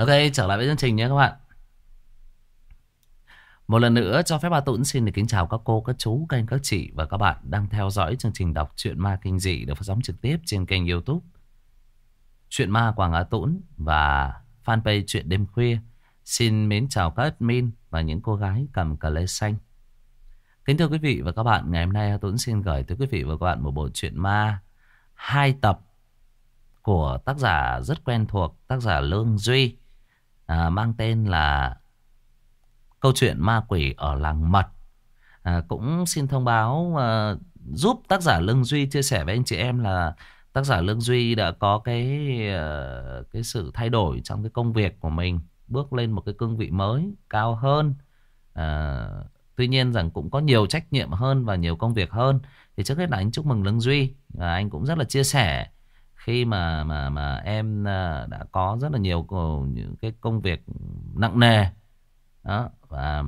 Ok, trở lại với chương trình nhé các bạn. Một lần nữa cho phép bà Tũng xin được kính chào các cô, các chú, các anh, các chị và các bạn đang theo dõi chương trình đọc truyện ma kinh dị được phát sóng trực tiếp trên kênh youtube Chuyện ma Quảng Á Tũng và fanpage Chuyện Đêm Khuya. Xin mến chào các admin và những cô gái cầm cà lê xanh. Kính thưa quý vị và các bạn, ngày hôm nay Tuấn xin gửi tới quý vị và các bạn một bộ truyện ma hai tập của tác giả rất quen thuộc, tác giả Lương Duy, à, mang tên là Câu chuyện ma quỷ ở làng Mật. À, cũng xin thông báo à, giúp tác giả Lương Duy chia sẻ với anh chị em là tác giả Lương Duy đã có cái à, cái sự thay đổi trong cái công việc của mình, bước lên một cái cương vị mới cao hơn. À, tuy nhiên rằng cũng có nhiều trách nhiệm hơn và nhiều công việc hơn. Thì trước hết là anh chúc mừng Lương Duy, à, anh cũng rất là chia sẻ khi mà mà mà em à, đã có rất là nhiều những cái công việc nặng nề đó và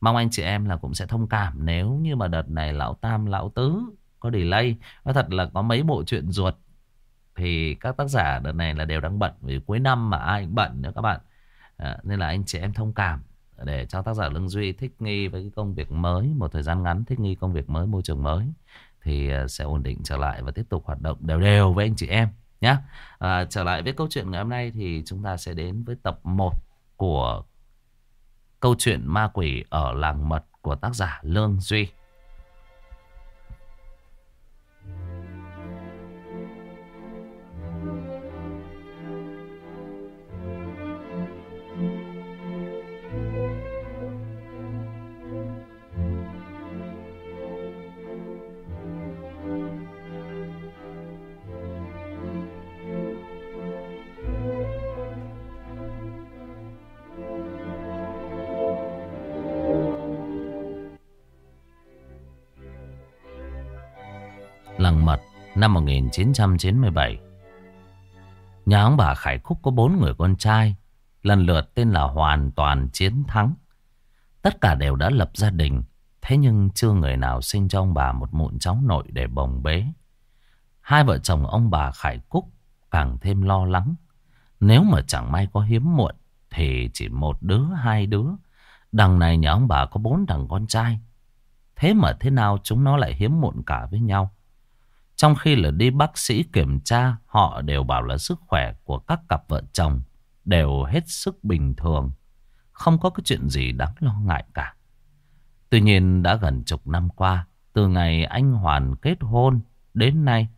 mong anh chị em là cũng sẽ thông cảm. Nếu như mà đợt này lão tam lão tứ có delay nói thật là có mấy bộ truyện ruột thì các tác giả đợt này là đều đang bận vì cuối năm mà ai cũng bận nữa các bạn. À, nên là anh chị em thông cảm để cho tác giả Lương Duy thích nghi với cái công việc mới một thời gian ngắn thích nghi công việc mới môi trường mới thì ờ, sẽ ổn định trở lại và tiếp tục hoạt động đều đều với anh chị em nhé à, ờ, trở lại với câu chuyện ngày hôm nay thì chúng ta sẽ đến với tập 1 của câu chuyện ma quỷ ở làng mật của tác giả Lương Duy. Năm 1997 Nhà ông bà Khải Khúc có bốn người con trai. Lần lượt tên là Hoàn Toàn Chiến Thắng. Tất cả đều đã lập gia đình, Thế nhưng chưa người nào sinh cho ông bà một mụn cháu nội để bồng bế. Hai vợ chồng ông bà Khải Cúc càng thêm lo lắng. Nếu mà chẳng may có hiếm muộn, Thì chỉ một đứa, hai đứa. Đằng này nhà ông bà có bốn thằng con trai. Thế mà thế nào chúng nó lại hiếm muộn cả với nhau? Trong khi là đi bác sĩ kiểm tra, họ đều bảo là sức khỏe của các cặp vợ chồng đều hết sức bình thường. Không có cái chuyện gì đáng lo ngại cả. Tuy nhiên đã gần chục năm qua, từ ngày anh Hoàn kết hôn đến nay,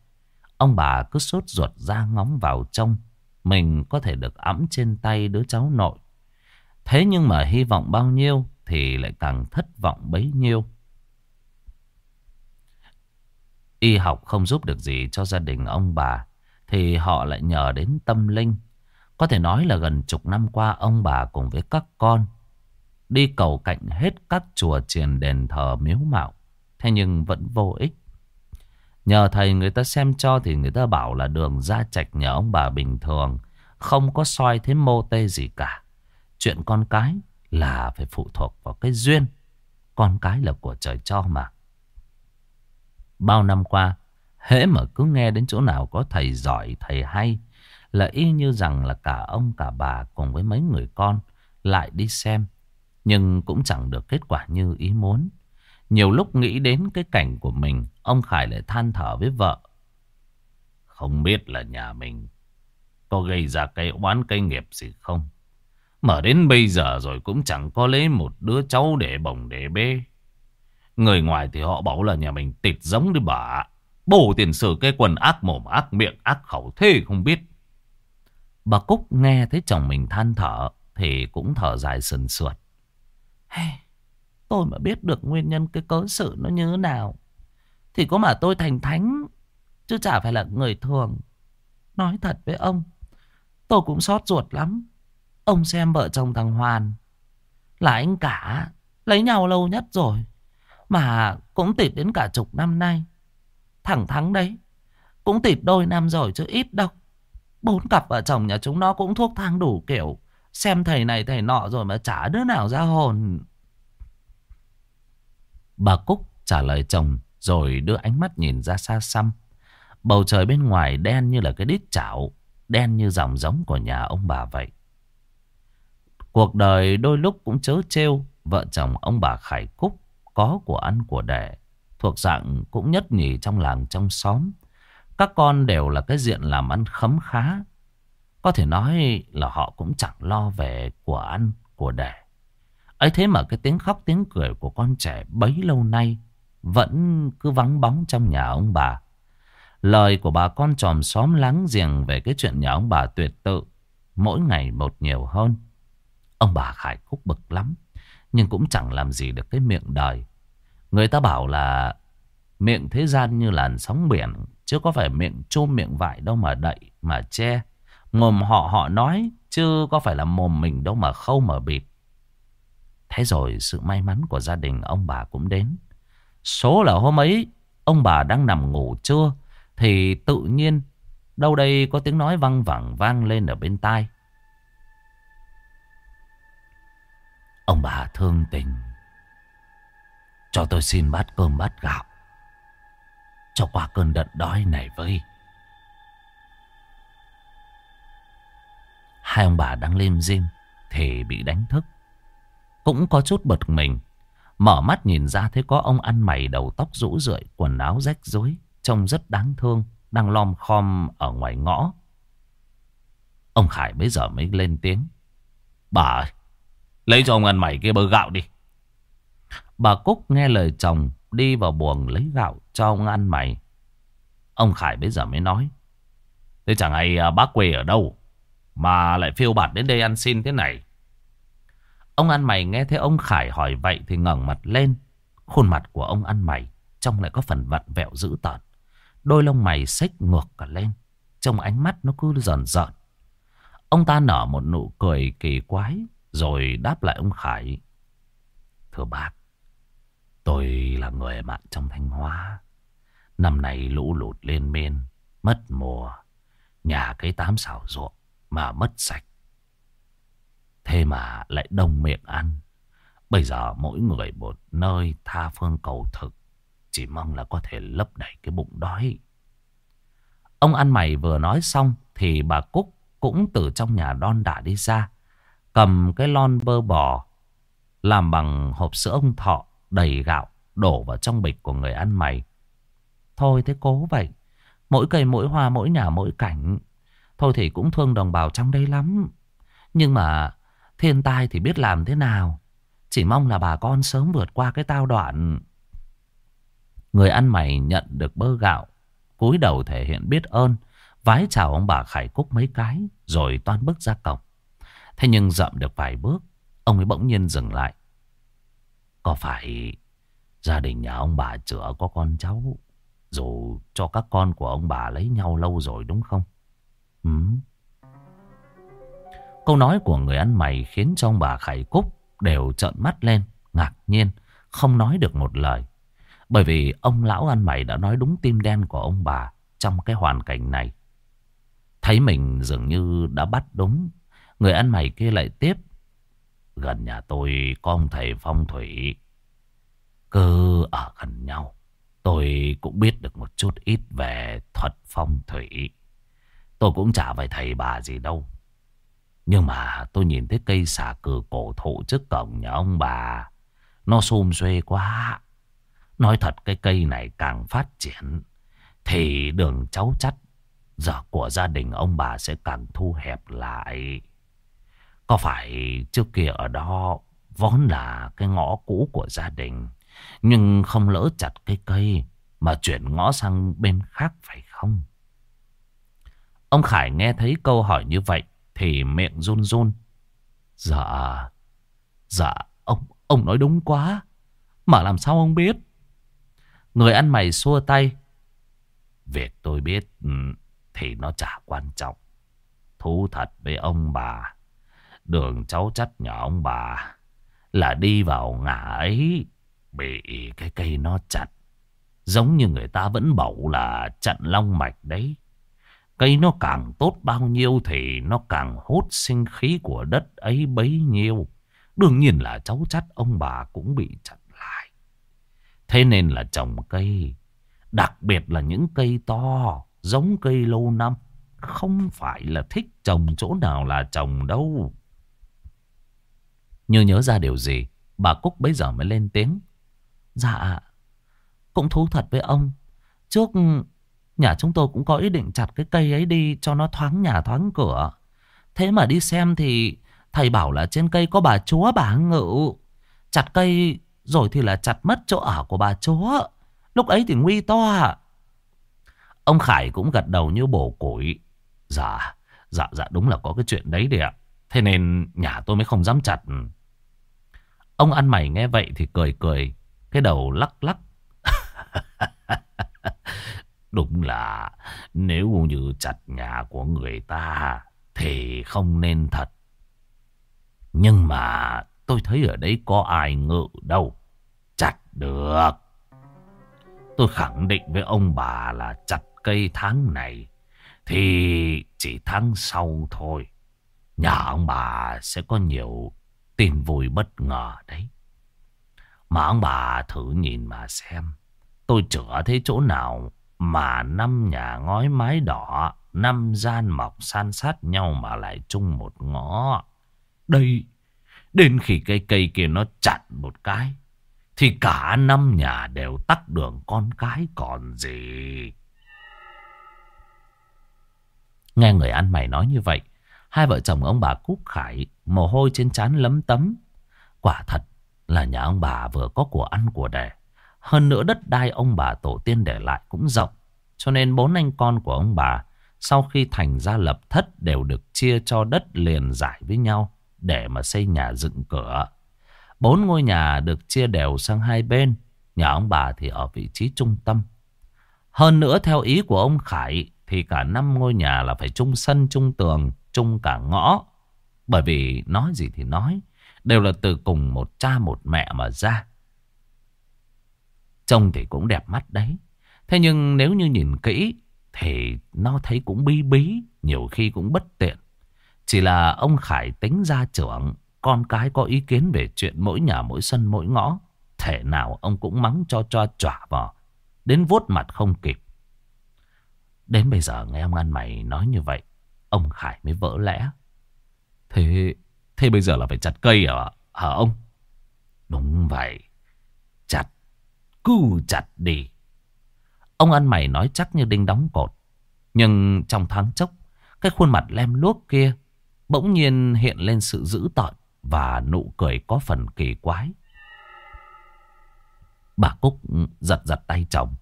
ông bà cứ sốt ruột ra ngóng vào trong. Mình có thể được ẵm trên tay đứa cháu nội. Thế nhưng mà hy vọng bao nhiêu thì lại càng thất vọng bấy nhiêu. Y học không giúp được gì cho gia đình ông bà, Thì họ lại nhờ đến tâm linh. Có thể nói là gần chục năm qua, Ông bà cùng với các con Đi cầu cạnh hết các chùa triền đền thờ miếu mạo, Thế nhưng vẫn vô ích. Nhờ thầy người ta xem cho Thì người ta bảo là đường ra trạch nhà ông bà bình thường, Không có soi thế mô tê gì cả. Chuyện con cái là phải phụ thuộc vào cái duyên, Con cái là của trời cho mà. Bao năm qua, hễ mà cứ nghe đến chỗ nào có thầy giỏi, thầy hay, là y như rằng là cả ông cả bà cùng với mấy người con lại đi xem. Nhưng cũng chẳng được kết quả như ý muốn. Nhiều lúc nghĩ đến cái cảnh của mình, ông Khải lại than thở với vợ. Không biết là nhà mình có gây ra cái oán cây nghiệp gì không? Mở đến bây giờ rồi cũng chẳng có lấy một đứa cháu để bồng để bê. Người ngoài thì họ bảo là nhà mình tịt giống đi bà. Bổ tiền sử cái quần ác mồm ác miệng ác khẩu thế không biết. Bà Cúc nghe thấy chồng mình than thở thì cũng thở dài sần sượt. Hey, tôi mà biết được nguyên nhân cái cớ sự nó như thế nào. Thì có mà tôi thành thánh chứ chả phải là người thường. Nói thật với ông, tôi cũng xót ruột lắm. Ông xem vợ chồng thằng Hoàn là anh cả lấy nhau lâu nhất rồi. Mà cũng tịt đến cả chục năm nay. Thẳng thắng đấy. Cũng tịt đôi năm rồi chứ ít đâu. Bốn cặp vợ chồng nhà chúng nó cũng thuốc thang đủ kiểu. Xem thầy này thầy nọ rồi mà chả đứa nào ra hồn. Bà Cúc trả lời chồng rồi đưa ánh mắt nhìn ra xa xăm. Bầu trời bên ngoài đen như là cái đít chảo. Đen như dòng giống của nhà ông bà vậy. Cuộc đời đôi lúc cũng chớ trêu. Vợ chồng ông bà Khải Cúc có của ăn của đẻ. Thuộc dạng cũng nhất nhì trong làng trong xóm. Các con đều là cái diện làm ăn khấm khá. Có thể nói là họ cũng chẳng lo về của ăn, của đẻ. ấy thế mà cái tiếng khóc tiếng cười của con trẻ bấy lâu nay vẫn cứ vắng bóng trong nhà ông bà. Lời của bà con tròm xóm láng giềng về cái chuyện nhà ông bà tuyệt tự mỗi ngày một nhiều hơn. Ông bà Khải Khúc bực lắm, nhưng cũng chẳng làm gì được cái miệng đời. Người ta bảo là miệng thế gian như làn sóng biển, chứ có phải miệng chôm miệng vại đâu mà đậy, mà che. Mồm họ họ nói, chứ có phải là mồm mình đâu mà khâu mà bịt. Thế rồi sự may mắn của gia đình ông bà cũng đến. Số là hôm ấy, ông bà đang nằm ngủ trưa, thì tự nhiên đâu đây có tiếng nói văng vẳng vang lên ở bên tai. Ông bà thương tình, cho tôi xin bát cơm bát gạo, cho qua cơn đợt đói này với. Hai ông bà đang lim dim thì bị đánh thức. Cũng có chút bật mình. Mở mắt nhìn ra thấy có ông ăn mày đầu tóc rũ rượi, quần áo rách rối, trông rất đáng thương, đang lom khom ở ngoài ngõ. Ông Khải bây giờ mới lên tiếng. Bà ơi, lấy cho ông ăn mày kia bơ gạo đi. Bà Cúc nghe lời chồng đi vào buồng lấy gạo cho ông ăn mày. Ông Khải bây giờ mới nói. Thế chẳng hay à, bác quê ở đâu mà lại phiêu bạt đến đây ăn xin thế này. Ông ăn mày nghe thấy ông Khải hỏi vậy thì ngẩng mặt lên. Khuôn mặt của ông ăn mày trông lại có phần vặn vẹo dữ tợn. Đôi lông mày xếch ngược cả lên. Trong ánh mắt nó cứ giòn giòn. Ông ta nở một nụ cười kỳ quái rồi đáp lại ông Khải. Thưa bác, tôi là người bạn trong Thanh Hóa. Năm nay lũ lụt lên men, mất mùa. Nhà cái tám xảo ruộng mà mất sạch. Thế mà lại đông miệng ăn. Bây giờ mỗi người một nơi tha phương cầu thực. Chỉ mong là có thể lấp đầy cái bụng đói. Ông ăn mày vừa nói xong thì bà Cúc cũng từ trong nhà đon đả đi ra. Cầm cái lon bơ bò, làm bằng hộp sữa ông thọ đầy gạo đổ vào trong bịch của người ăn mày. Thôi thế cố vậy. Mỗi cây mỗi hoa, mỗi nhà mỗi cảnh. Thôi thì cũng thương đồng bào trong đây lắm. Nhưng mà thiên tai thì biết làm thế nào. Chỉ mong là bà con sớm vượt qua cái tao đoạn. Người ăn mày nhận được bơ gạo. cúi đầu thể hiện biết ơn. Vái chào ông bà Khải Cúc mấy cái. Rồi toan bước ra cổng. Thế nhưng dậm được vài bước. Ông ấy bỗng nhiên dừng lại. Có phải gia đình nhà ông bà chữa có con cháu dù cho các con của ông bà lấy nhau lâu rồi đúng không? Ừ. Câu nói của người ăn mày khiến cho ông bà Khải Cúc đều trợn mắt lên, ngạc nhiên, không nói được một lời. Bởi vì ông lão ăn mày đã nói đúng tim đen của ông bà trong cái hoàn cảnh này. Thấy mình dường như đã bắt đúng, người ăn mày kia lại tiếp. Gần nhà tôi có ông thầy phong thủy, cứ ở gần nhau. Tôi cũng biết được một chút ít về thuật phong thủy. Tôi cũng chả phải thầy bà gì đâu. Nhưng mà tôi nhìn thấy cây xà cừ cổ thụ trước cổng nhà ông bà. Nó xum xuê quá. Nói thật cái cây này càng phát triển. Thì đường cháu chắt giờ của gia đình ông bà sẽ càng thu hẹp lại. Có phải trước kia ở đó vốn là cái ngõ cũ của gia đình. Nhưng không lỡ chặt cái cây mà chuyển ngõ sang bên khác phải không? Ông Khải nghe thấy câu hỏi như vậy thì miệng run run. Dạ, dạ, ông ông nói đúng quá. Mà làm sao ông biết? Người ăn mày xua tay. Việc tôi biết ừ, thì nó chả quan trọng. Thú thật với ông bà. Đường cháu chắt nhà ông bà là đi vào ngã ấy bị cái cây nó chặt. Giống như người ta vẫn bảo là chặn long mạch đấy. Cây nó càng tốt bao nhiêu thì nó càng hút sinh khí của đất ấy bấy nhiêu. Đương nhiên là cháu chắt ông bà cũng bị chặn lại. Thế nên là trồng cây, đặc biệt là những cây to, giống cây lâu năm. Không phải là thích trồng chỗ nào là trồng đâu. Như nhớ ra điều gì, Bà Cúc bây giờ mới lên tiếng. Dạ Cũng thú thật với ông. Trước, nhà chúng tôi cũng có ý định chặt cái cây ấy đi Cho nó thoáng nhà thoáng cửa. Thế mà đi xem thì Thầy bảo là trên cây có bà chúa bà ngự. Chặt cây rồi thì là chặt mất chỗ ở của bà chúa. Lúc ấy thì nguy to Ông Khải cũng gật đầu như bổ củi Dạ Dạ dạ đúng là có cái chuyện đấy đấy ạ. Thế nên nhà tôi mới không dám chặt. Ông ăn mày nghe vậy thì cười cười, Cái đầu lắc lắc. Đúng là Nếu như chặt nhà của người ta Thì không nên thật. Nhưng mà Tôi thấy ở đấy có ai ngự đâu, Chặt được. Tôi khẳng định với ông bà là chặt cây tháng này Thì chỉ tháng sau thôi. Nhà ông bà sẽ có nhiều tin vui bất ngờ đấy. Mà ông bà thử nhìn mà xem, Tôi chữa thấy chỗ nào mà năm nhà ngói mái đỏ, Năm gian mọc san sát nhau mà lại chung một ngõ. Đây, Đến khi cây cây kia nó chặn một cái, Thì cả năm nhà đều tắt đường con cái còn gì. Nghe người ăn mày nói như vậy Hai vợ chồng ông bà Cúc Khải Mồ hôi trên trán lấm tấm Quả thật là nhà ông bà vừa có của ăn của đẻ Hơn nữa đất đai ông bà tổ tiên để lại cũng rộng Cho nên bốn anh con của ông bà Sau khi thành ra lập thất Đều được chia cho đất liền giải với nhau để mà xây nhà dựng cửa. Bốn ngôi nhà được chia đều sang hai bên. Nhà ông bà thì ở vị trí trung tâm. Hơn nữa theo ý của ông Khải thì cả năm ngôi nhà là phải chung sân, chung tường, chung cả ngõ. Bởi vì nói gì thì nói, đều là từ cùng một cha một mẹ mà ra. Trông thì cũng đẹp mắt đấy. Thế nhưng nếu như nhìn kỹ thì nó thấy cũng bí bí, nhiều khi cũng bất tiện. Chỉ là ông Khải tính ra trưởng, con cái có ý kiến về chuyện mỗi nhà mỗi sân mỗi ngõ. Thể nào ông cũng mắng cho cho chỏa vào, đến vuốt mặt không kịp. Đến bây giờ nghe ông ăn mày nói như vậy, ông Khải mới vỡ lẽ. Thế, thế bây giờ là phải chặt cây à, hả ông? Đúng vậy, chặt, cứ chặt đi. Ông ăn mày nói chắc như đinh đóng cột. Nhưng trong tháng chốc, cái khuôn mặt lem luốc kia Bỗng nhiên hiện lên sự dữ tợn Và nụ cười có phần kỳ quái Bà Cúc giật giật tay chồng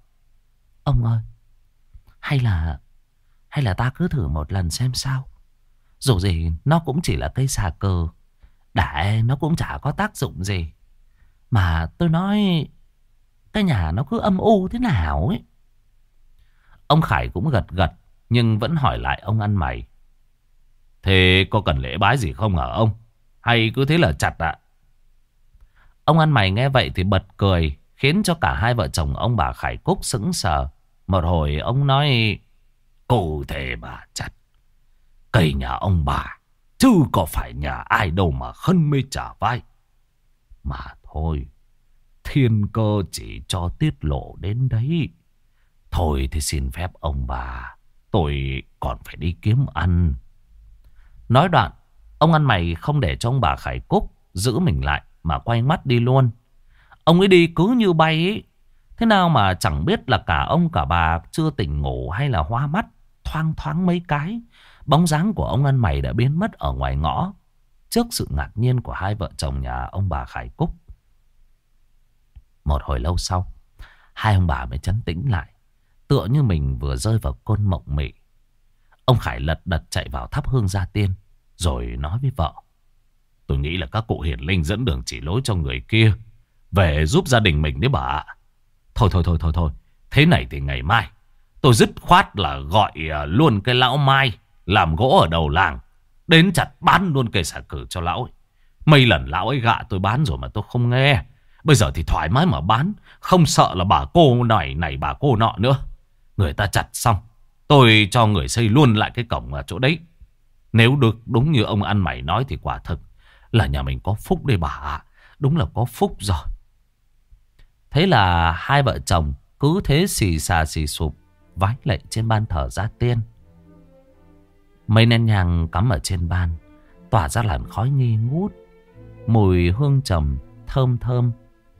Ông ơi Hay là hay là ta cứ thử một lần xem sao Dù gì nó cũng chỉ là cây xà cờ Đại nó cũng chả có tác dụng gì Mà tôi nói Cái nhà nó cứ âm u thế nào ấy Ông Khải cũng gật gật Nhưng vẫn hỏi lại ông ăn mày Thế có cần lễ bái gì không hả ông? Hay cứ thế là chặt ạ? Ông ăn mày nghe vậy thì bật cười, khiến cho cả hai vợ chồng ông bà Khải Cúc sững sờ. Một hồi ông nói, cụ thể mà chặt. Cây nhà ông bà, chứ có phải nhà ai đâu mà khân mê trả vai. Mà thôi, thiên cơ chỉ cho tiết lộ đến đấy. Thôi thì xin phép ông bà, tôi còn phải đi kiếm ăn. Nói đoạn, ông ăn mày không để cho ông bà Khải Cúc giữ mình lại mà quay mắt đi luôn. Ông ấy đi cứ như bay ấy. Thế nào mà chẳng biết là cả ông cả bà chưa tỉnh ngủ hay là hoa mắt, thoang thoáng mấy cái. Bóng dáng của ông ăn mày đã biến mất ở ngoài ngõ. Trước sự ngạc nhiên của hai vợ chồng nhà ông bà Khải Cúc. Một hồi lâu sau, hai ông bà mới chấn tĩnh lại. Tựa như mình vừa rơi vào cơn mộng mị. Ông Khải lật đật chạy vào thắp hương gia tiên. Rồi nói với vợ. Tôi nghĩ là các cụ hiển linh dẫn đường chỉ lối cho người kia. Về giúp gia đình mình đấy bà Thôi thôi thôi thôi thôi. Thế này thì ngày mai. Tôi dứt khoát là gọi à, luôn cái lão Mai. Làm gỗ ở đầu làng. Đến chặt bán luôn cây xả cử cho lão ấy. Mấy lần lão ấy gạ tôi bán rồi mà tôi không nghe. Bây giờ thì thoải mái mà bán. Không sợ là bà cô này này, bà cô nọ nữa. Người ta chặt xong. Tôi cho người xây luôn lại cái cổng ở chỗ đấy. Nếu được, đúng như ông ăn mày nói thì quả thực là nhà mình có phúc đây bà ạ. Đúng là có phúc rồi. Thế là hai vợ chồng cứ thế xì xà xì sụp vái lệ trên ban thờ gia tiên. Mấy nén nhang cắm ở trên ban, tỏa ra làn khói nghi ngút. Mùi hương trầm, thơm thơm,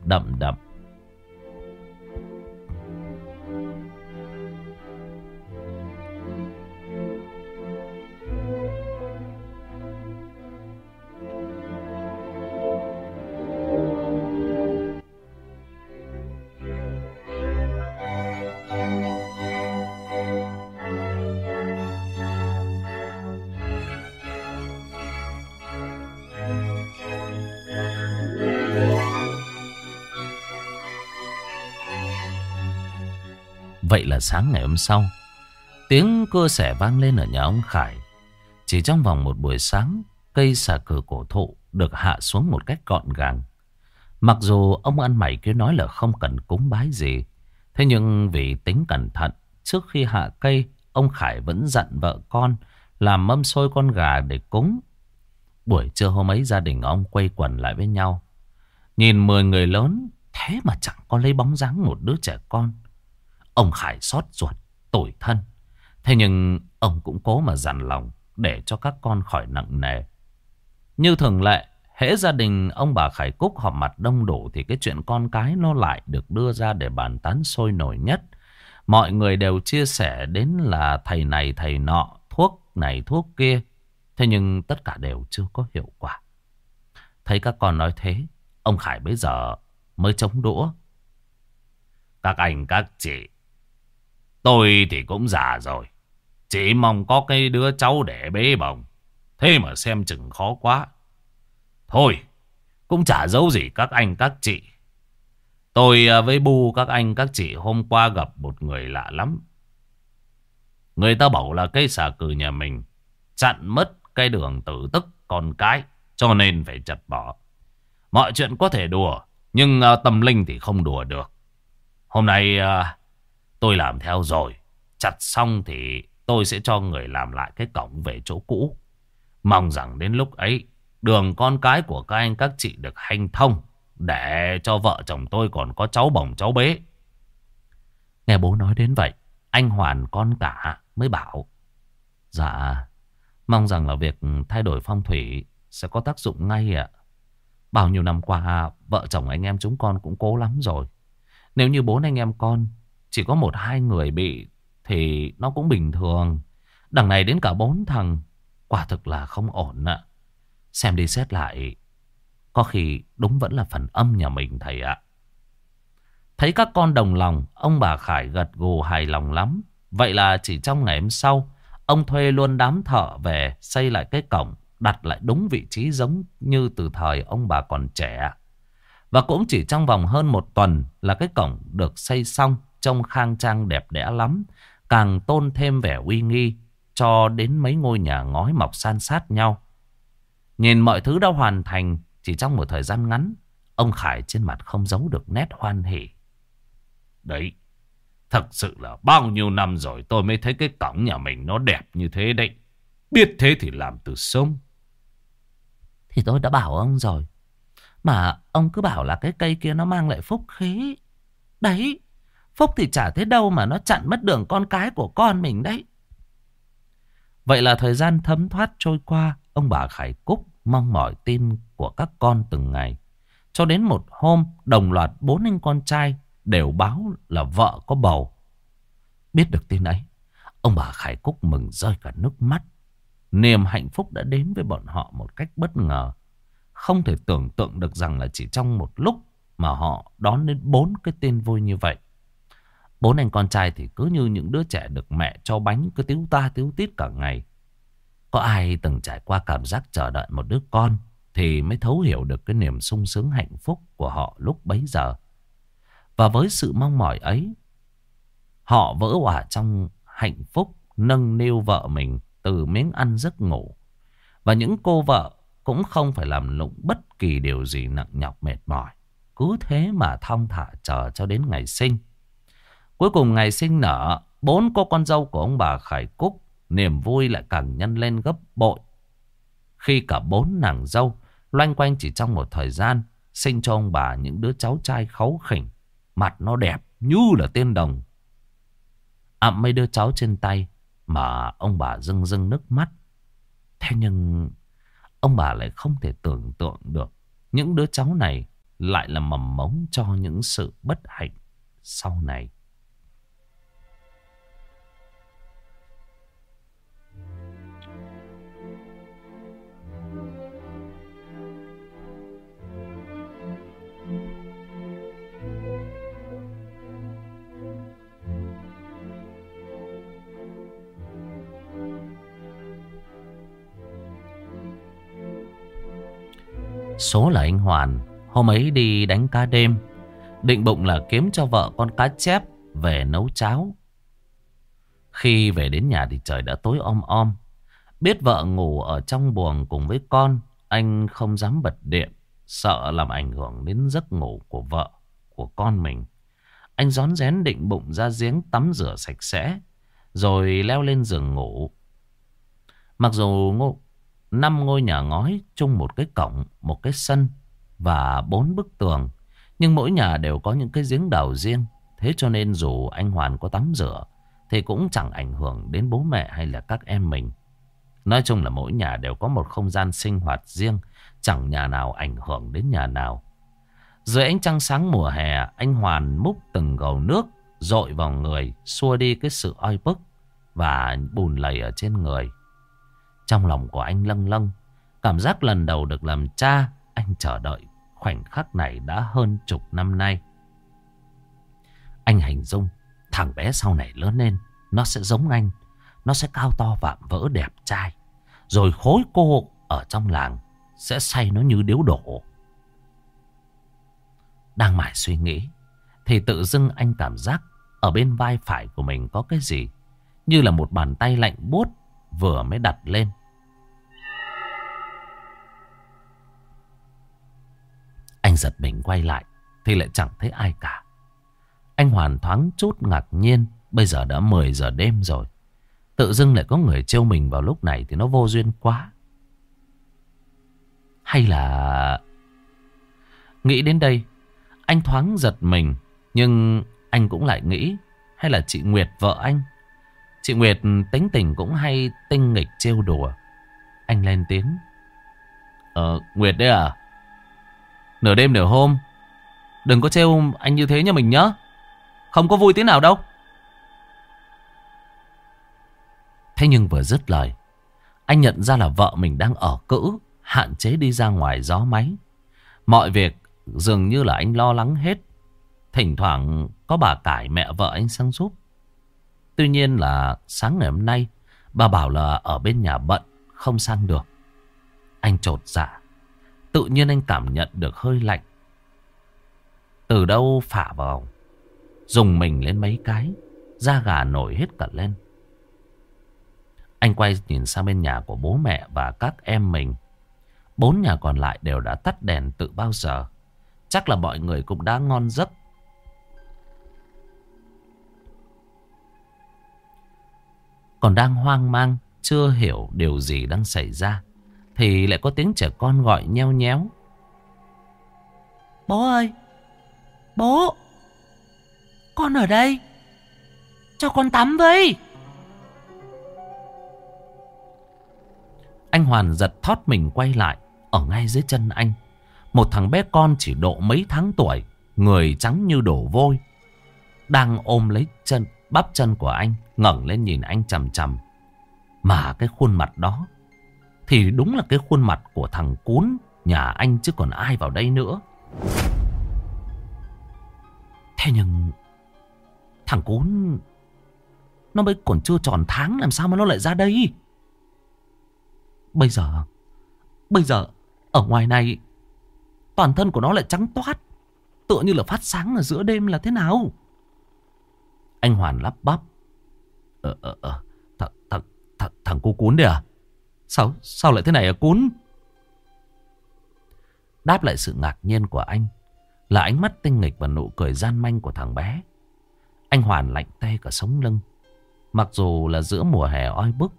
Đậm đậm là sáng ngày hôm sau. Tiếng cưa sẻ vang lên ở nhà ông Khải. Chỉ trong vòng một buổi sáng, Cây xà cừ cổ thụ Được hạ xuống một cách gọn gàng. Mặc dù ông ăn mày kia nói là không cần cúng bái gì, Thế nhưng vì tính cẩn thận, Trước khi hạ cây, Ông Khải vẫn dặn vợ con Làm mâm xôi con gà để cúng. Buổi trưa hôm ấy, gia đình ông quay quần lại với nhau. Nhìn mười người lớn, Thế mà chẳng có lấy bóng dáng một đứa trẻ con. Ông Khải xót ruột, tủi thân. Thế nhưng ông cũng cố mà dằn lòng để cho các con khỏi nặng nề. Như thường lệ, hễ gia đình ông bà Khải Cúc họp mặt đông đủ thì cái chuyện con cái nó lại được đưa ra để bàn tán sôi nổi nhất. Mọi người đều chia sẻ đến là thầy này thầy nọ, thuốc này thuốc kia. Thế nhưng tất cả đều chưa có hiệu quả. Thấy các con nói thế, ông Khải bây giờ mới chống đũa. Các anh các chị Tôi thì cũng già rồi. Chỉ mong có cái đứa cháu để bế bồng. Thế mà xem chừng khó quá. Thôi, cũng chả giấu gì các anh các chị. Tôi à, với bu các anh các chị hôm qua gặp một người lạ lắm. Người ta bảo là cây xà cừ nhà mình chặn mất cái đường tử tức con cái cho nên phải chặt bỏ. Mọi chuyện có thể đùa nhưng à, tâm linh thì không đùa được. Hôm nay uh, Tôi làm theo rồi. Chặt xong thì tôi sẽ cho người làm lại cái cổng về chỗ cũ. Mong rằng đến lúc ấy đường con cái của các anh các chị được hành thông để cho vợ chồng tôi còn có cháu bồng cháu bế. Nghe bố nói đến vậy, anh Hoàn con cả mới bảo. Dạ, mong rằng là việc thay đổi phong thủy sẽ có tác dụng ngay ạ. Bao nhiêu năm qua, vợ chồng anh em chúng con cũng cố lắm rồi. Nếu như bốn anh em con chỉ có một hai người bị Thì nó cũng bình thường. Đằng này đến cả bốn thằng, Quả thực là không ổn ạ. Xem đi xét lại, Có khi đúng vẫn là phần âm nhà mình thầy ạ. Thấy các con đồng lòng, Ông bà Khải gật gù hài lòng lắm. Vậy là chỉ trong ngày hôm sau, Ông thuê luôn đám thợ về Xây lại cái cổng, Đặt lại đúng vị trí giống như từ thời ông bà còn trẻ Và cũng chỉ trong vòng hơn một tuần Là cái cổng được xây xong trông khang trang đẹp đẽ lắm, càng tôn thêm vẻ uy nghi cho đến mấy ngôi nhà ngói mọc san sát nhau. Nhìn mọi thứ đã hoàn thành chỉ trong một thời gian ngắn, ông Khải trên mặt không giấu được nét hoan hỉ. Đấy, thật sự là bao nhiêu năm rồi tôi mới thấy cái cổng nhà mình nó đẹp như thế đấy. Biết thế thì làm từ sớm. Thì tôi đã bảo ông rồi. Mà ông cứ bảo là cái cây kia nó mang lại phúc khí. Đấy, Phúc thì chả thế đâu mà nó chặn mất đường con cái của con mình đấy. Vậy là thời gian thấm thoát trôi qua, ông bà Khải Cúc mong mỏi tin của các con từng ngày. Cho đến một hôm, đồng loạt bốn anh con trai đều báo là vợ có bầu. Biết được tin ấy, ông bà Khải Cúc mừng rơi cả nước mắt. Niềm hạnh phúc đã đến với bọn họ một cách bất ngờ. Không thể tưởng tượng được rằng là chỉ trong một lúc mà họ đón đến bốn cái tin vui như vậy. Bốn anh con trai thì cứ như những đứa trẻ được mẹ cho bánh cứ tiếu ta tiếu tít cả ngày. Có ai từng trải qua cảm giác chờ đợi một đứa con thì mới thấu hiểu được cái niềm sung sướng hạnh phúc của họ lúc bấy giờ. Và với sự mong mỏi ấy, họ vỡ hòa trong hạnh phúc nâng niu vợ mình từ miếng ăn giấc ngủ. Và những cô vợ cũng không phải làm lụng bất kỳ điều gì nặng nhọc mệt mỏi. Cứ thế mà thong thả chờ cho đến ngày sinh. Cuối cùng ngày sinh nở, bốn cô con dâu của ông bà Khải Cúc, niềm vui lại càng nhân lên gấp bội. Khi cả bốn nàng dâu loanh quanh chỉ trong một thời gian, sinh cho ông bà những đứa cháu trai kháu khỉnh, mặt nó đẹp như là tiên đồng. Ẵm mấy đứa cháu trên tay mà ông bà rưng rưng nước mắt. Thế nhưng ông bà lại không thể tưởng tượng được những đứa cháu này lại là mầm mống cho những sự bất hạnh sau này. Số là anh Hoàn. Hôm ấy đi đánh cá đêm. Định bụng là kiếm cho vợ con cá chép Về nấu cháo. Khi về đến nhà thì trời đã tối om om. Biết vợ ngủ ở trong buồng cùng với con Anh không dám bật điện Sợ làm ảnh hưởng đến giấc ngủ của vợ Của con mình. Anh rón rén định bụng ra giếng tắm rửa sạch sẽ Rồi leo lên giường ngủ. Mặc dù ngô, năm ngôi nhà ngói chung một cái cổng, một cái sân và bốn bức tường. Nhưng mỗi nhà đều có những cái giếng đào riêng. Thế cho nên dù anh Hoàn có tắm rửa thì cũng chẳng ảnh hưởng đến bố mẹ hay là các em mình. Nói chung là mỗi nhà đều có một không gian sinh hoạt riêng, chẳng nhà nào ảnh hưởng đến nhà nào. Dưới ánh trăng sáng mùa hè, anh Hoàn múc từng gầu nước, dội vào người, xua đi cái sự oi bức và bùn lầy ở trên người. Trong lòng của anh lâng lâng, Cảm giác lần đầu được làm cha, Anh chờ đợi khoảnh khắc này đã hơn chục năm nay Anh hình dung, Thằng bé sau này lớn lên, Nó sẽ giống anh, Nó sẽ cao to vạm vỡ đẹp trai, Rồi khối cô ở trong làng Sẽ say nó như điếu đổ Đang mải suy nghĩ, Thì tự dưng anh cảm giác Ở bên vai phải của mình có cái gì, Như là một bàn tay lạnh buốt vừa mới đặt lên. Anh giật mình quay lại thì lại chẳng thấy ai cả. Anh hoàn thoáng chút ngạc nhiên, bây giờ đã 10 giờ đêm rồi. Tự dưng lại có người trêu mình vào lúc này thì nó vô duyên quá. Hay là... Nghĩ đến đây, anh thoáng giật mình, nhưng anh cũng lại nghĩ hay là chị Nguyệt vợ anh Chị Nguyệt tính tình cũng hay tinh nghịch trêu đùa. Anh lên tiếng. Ờ, Nguyệt đấy à? Nửa đêm nửa hôm. Đừng có trêu anh như thế nha mình nhá. Không có vui tí nào đâu. Thế nhưng vừa dứt lời. Anh nhận ra là vợ mình đang ở cữ. Hạn chế đi ra ngoài gió máy. Mọi việc dường như là anh lo lắng hết. Thỉnh thoảng có bà cải mẹ vợ anh sang giúp. Tuy nhiên là sáng ngày hôm nay, Bà bảo là ở bên nhà bận, Không sang được Anh trột dạ Tự nhiên anh cảm nhận được hơi lạnh. Từ đâu phả vào? Dùng mình lên mấy cái, Da gà nổi hết cả lên. Anh quay nhìn sang bên nhà của bố mẹ và các em mình. Bốn nhà còn lại đều đã tắt đèn từ bao giờ. Chắc là mọi người cũng đã ngon giấc. Còn đang hoang mang, Chưa hiểu điều gì đang xảy ra. Thì lại có tiếng trẻ con gọi nheo nhéo. Bố ơi Bố Con ở đây Cho con tắm với. Anh Hoàn giật thót mình quay lại Ở ngay dưới chân anh. Một thằng bé con chỉ độ mấy tháng tuổi Người trắng như đổ vôi Đang ôm lấy chân Bắp chân của anh ngẩng lên nhìn anh chằm chằm. Mà cái khuôn mặt đó thì đúng là cái khuôn mặt của thằng cún nhà anh chứ còn ai vào đây nữa. Thế nhưng thằng cún nó mới còn chưa tròn tháng làm sao mà nó lại ra đây? Bây giờ bây giờ ở ngoài này toàn thân của nó lại trắng toát tựa như là phát sáng ở giữa đêm là thế nào? Anh Hoàn lắp bắp. Ờ, ờ, ờ, thằng, thằng, thằng, thằng cô cún đấy à? Sao, sao lại thế này à cún? Đáp lại sự ngạc nhiên của anh là ánh mắt tinh nghịch và nụ cười gian manh của thằng bé. Anh Hoàn lạnh tay cả sống lưng. Mặc dù là giữa mùa hè oi bức,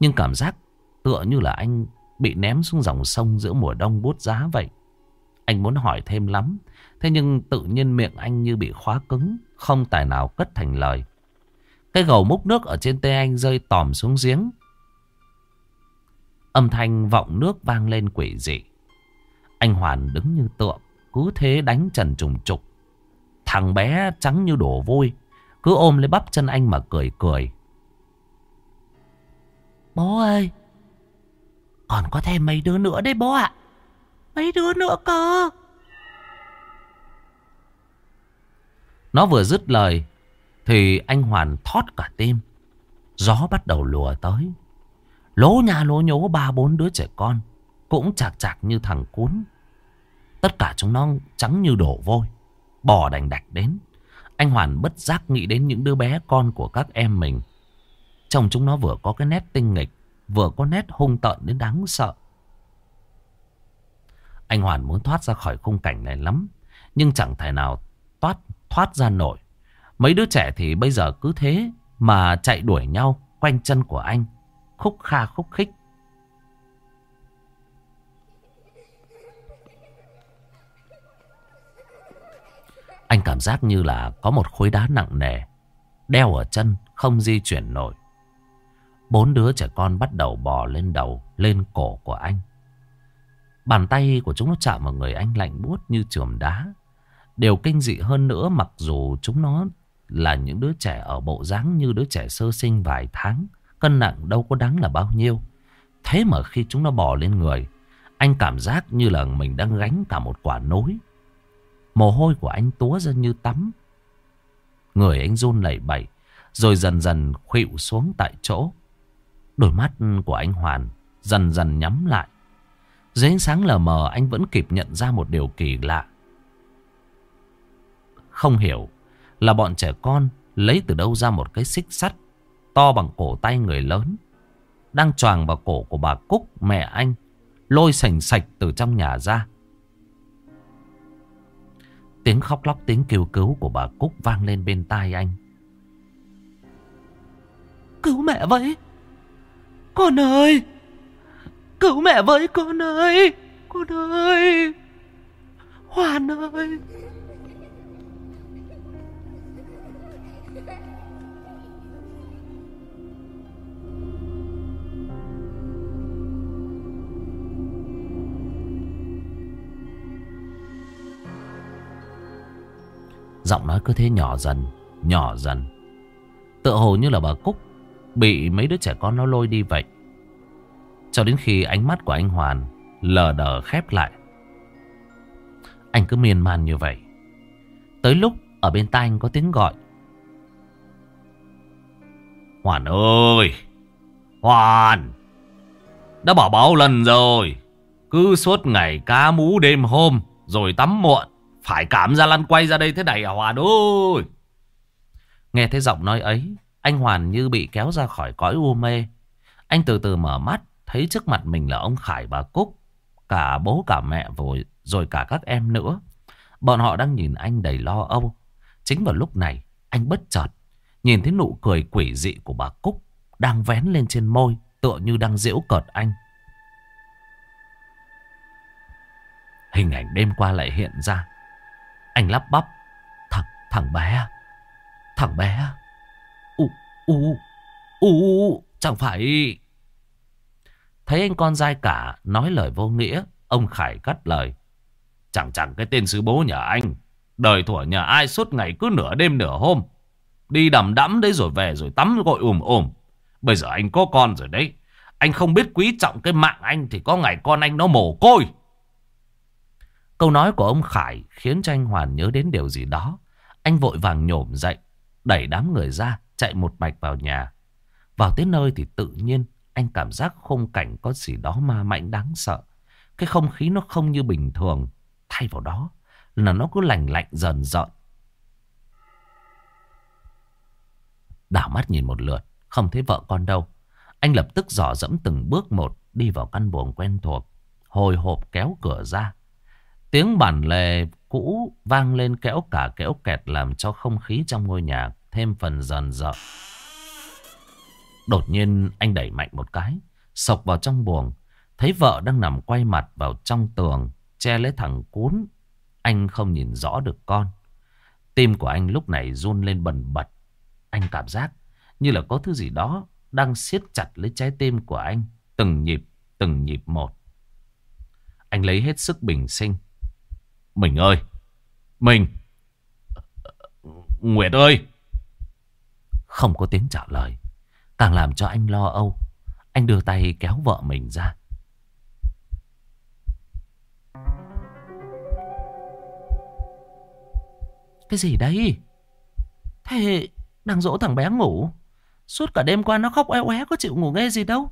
nhưng cảm giác tựa như là anh bị ném xuống dòng sông giữa mùa đông bút giá vậy. Anh muốn hỏi thêm lắm, thế nhưng tự nhiên miệng anh như bị khóa cứng. Không tài nào cất thành lời Cái gầu múc nước ở trên tay anh rơi tòm xuống giếng Âm thanh vọng nước vang lên quỷ dị Anh Hoàn đứng như tượng. Cứ thế đánh trần trùng trục. Thằng bé trắng như đổ vui. Cứ ôm lấy bắp chân anh mà cười cười. Bố ơi. Còn có thêm mấy đứa nữa đấy bố ạ. Mấy đứa nữa cơ. Nó vừa dứt lời. Thì anh Hoàn thót cả tim. Gió bắt đầu lùa tới. Lố nhà lố nhố ba bốn đứa trẻ con. Cũng chạc chạc như thằng cún. Tất cả chúng nó trắng như đổ vôi. Bò đành đạch đến. Anh Hoàn bất giác nghĩ đến những đứa bé con của các em mình. Trong chúng nó vừa có cái nét tinh nghịch, vừa có nét hung tợn đến đáng sợ. Anh Hoàn muốn thoát ra khỏi khung cảnh này lắm, nhưng chẳng thể nào thoát, thoát ra nổi. Mấy đứa trẻ thì bây giờ cứ thế mà chạy đuổi nhau quanh chân của anh, khúc kha khúc khích. Anh cảm giác như là có một khối đá nặng nề Đeo ở chân, không di chuyển nổi. Bốn đứa trẻ con bắt đầu bò lên đầu, Lên cổ của anh. Bàn tay của chúng nó chạm vào người anh lạnh buốt như trường đá. Điều kinh dị hơn nữa, mặc dù chúng nó là những đứa trẻ ở bộ dáng như đứa trẻ sơ sinh vài tháng Cân nặng đâu có đáng là bao nhiêu Thế mà khi chúng nó bò lên người Anh cảm giác như là mình đang gánh cả một quả nối Mồ hôi của anh túa ra như tắm. Người anh run lẩy bẩy, rồi dần dần khuỵu xuống tại chỗ. Đôi mắt của anh Hoàn dần dần nhắm lại. Dưới ánh sáng lờ mờ anh vẫn kịp nhận ra một điều kỳ lạ. Không hiểu là bọn trẻ con lấy từ đâu ra một cái xích sắt to bằng cổ tay người lớn. Đang choàng vào cổ của bà Cúc mẹ anh, lôi sành sạch từ trong nhà ra. Tiếng khóc lóc tiếng kêu cứu của bà Cúc vang lên bên tai anh. Cứu mẹ với! Con ơi! Cứu mẹ với con ơi! Con ơi! Hoàn ơi! Giọng nói cứ thế nhỏ dần Nhỏ dần. Tựa hồ như là bà Cúc Bị mấy đứa trẻ con nó lôi đi vậy. Cho đến khi ánh mắt của anh Hoàn Lờ đờ khép lại. Anh cứ miên man như vậy. Tới lúc ở bên tai anh có tiếng gọi. Hoàn ơi! Hoàn! Đã bảo bao lần rồi. Cứ suốt ngày cá mú đêm hôm, Rồi tắm muộn phải cảm ra lăn quay ra đây thế này à Hoàn ơi. Nghe thấy giọng nói ấy, anh Hoàn như bị kéo ra khỏi cõi u mê. Anh từ từ mở mắt, thấy trước mặt mình là ông Khải bà Cúc. Cả bố cả mẹ rồi, rồi cả các em nữa. Bọn họ đang nhìn anh đầy lo âu. Chính vào lúc này, anh bất chợt, nhìn thấy nụ cười quỷ dị của bà Cúc đang vén lên trên môi, tựa như đang giễu cợt anh. Hình ảnh đêm qua lại hiện ra. Anh lắp bắp. Thằng, thằng bé Thằng bé U, u, u, chẳng phải... Thấy anh con dai cả nói lời vô nghĩa, ông Khải cắt lời. Chẳng chẳng cái tên sư bố nhà anh, đời thủa nhà ai suốt ngày cứ nửa đêm nửa hôm. Đi đầm đẫm đấy rồi về rồi tắm gội ùm ùm. Bây giờ anh có con rồi đấy. Anh không biết quý trọng cái mạng anh thì có ngày con anh nó mồ côi. Câu nói của ông Khải khiến cho anh Hoàn nhớ đến điều gì đó. Anh vội vàng nhổm dậy, đẩy đám người ra, chạy một mạch vào nhà. Vào tới nơi thì tự nhiên anh cảm giác khung cảnh có gì đó ma mạnh đáng sợ. Cái không khí nó không như bình thường. Thay vào đó là nó cứ lành lạnh dần dợn. Đảo mắt nhìn một lượt, không thấy vợ con đâu. Anh lập tức dò dẫm từng bước một đi vào căn buồng quen thuộc. Hồi hộp kéo cửa ra. Tiếng bản lề cũ vang lên kẽo cả kẽo kẹt làm cho không khí trong ngôi nhà thêm phần dần dợ. Đột nhiên anh đẩy mạnh một cái, sộc vào trong buồng, thấy vợ đang nằm quay mặt vào trong tường, che lấy thằng cuốn Anh không nhìn rõ được con. Tim của anh lúc này run lên bần bật. Anh cảm giác như là có thứ gì đó đang siết chặt lấy trái tim của anh, từng nhịp, từng nhịp một. Anh lấy hết sức bình sinh. Mình ơi! Mình! Nguyệt ơi! Không có tiếng trả lời. Càng làm cho anh lo âu. Anh đưa tay kéo vợ mình ra. Cái gì đấy? Thế đang dỗ thằng bé ngủ. Suốt cả đêm qua nó khóc oe oé có chịu ngủ nghe gì đâu.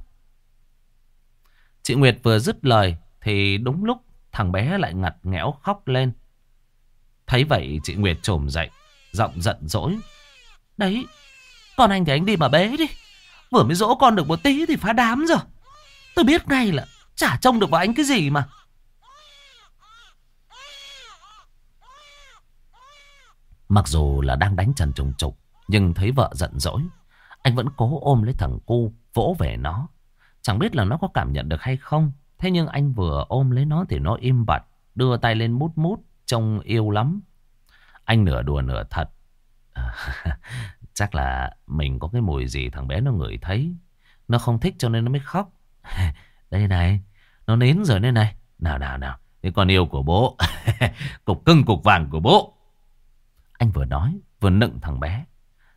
Chị Nguyệt vừa dứt lời thì đúng lúc thằng bé lại ngặt nghẽo khóc lên. Thấy vậy chị Nguyệt trồm dậy, giọng giận dỗi. Đấy, con anh thì anh đi mà bế đi. Vừa mới dỗ con được một tí thì phá đám rồi. Tôi biết ngay là chả trông được vào anh cái gì mà. Mặc dù là đang đánh trần trùng trục, nhưng thấy vợ giận dỗi. Anh vẫn cố ôm lấy thằng cu, vỗ về nó. Chẳng biết là nó có cảm nhận được hay không. Thế nhưng anh vừa ôm lấy nó thì nó im bặt, đưa tay lên mút mút, trông yêu lắm. Anh nửa đùa nửa thật. Chắc là mình có cái mùi gì thằng bé nó ngửi thấy. Nó không thích cho nên nó mới khóc. Đây này, nó nến rồi đây này. Nào nào nào, cái con yêu của bố. cục cưng cục vàng của bố. Anh vừa nói, vừa nựng thằng bé.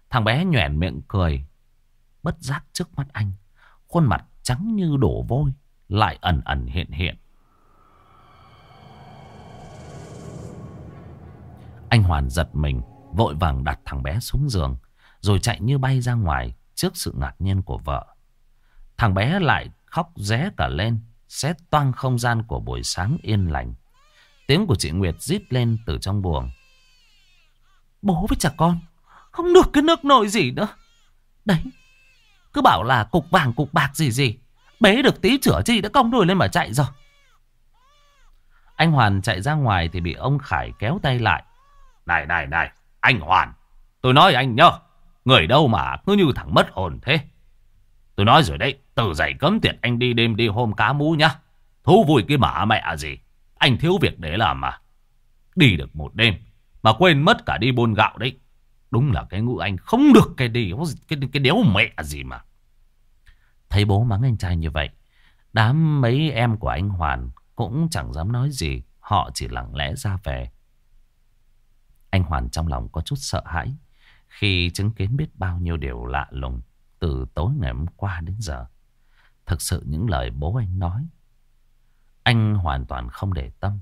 Thằng bé nhoẻn miệng cười. Bất giác trước mắt anh. Khuôn mặt trắng như đổ vôi. Lại ẩn ẩn hiện hiện. Anh Hoàn giật mình. Vội vàng đặt thằng bé xuống giường. Rồi chạy như bay ra ngoài. Trước sự ngạc nhiên của vợ. Thằng bé lại khóc ré cả lên. xé toang không gian của buổi sáng yên lành. Tiếng của chị Nguyệt rít lên từ trong buồng. Bố với chả con, Không được cái nước nổi gì nữa Đấy, Cứ bảo là cục vàng cục bạc gì gì Bế được tí chữa chi đã cong đuôi lên mà chạy rồi. Anh Hoàn chạy ra ngoài Thì bị ông Khải kéo tay lại. Này này này Anh Hoàn Tôi nói anh nhớ Người đâu mà cứ như thằng mất hồn thế. Tôi nói rồi đấy Từ giày cấm tiệt anh đi đêm đi hôm cá mú nhá. Thú vui cái mả mẹ gì Anh thiếu việc để làm mà. Đi được một đêm mà quên mất cả đi bôn gạo đấy. Đúng là cái ngũ anh không được cái đi cái, cái đéo mẹ gì mà. Thấy bố mắng anh trai như vậy. Đám mấy em của anh Hoàn cũng chẳng dám nói gì. Họ chỉ lặng lẽ ra về. Anh Hoàn trong lòng có chút sợ hãi. Khi chứng kiến biết bao nhiêu điều lạ lùng. Từ tối ngày hôm qua đến giờ. Thực sự những lời bố anh nói. Anh hoàn toàn không để tâm.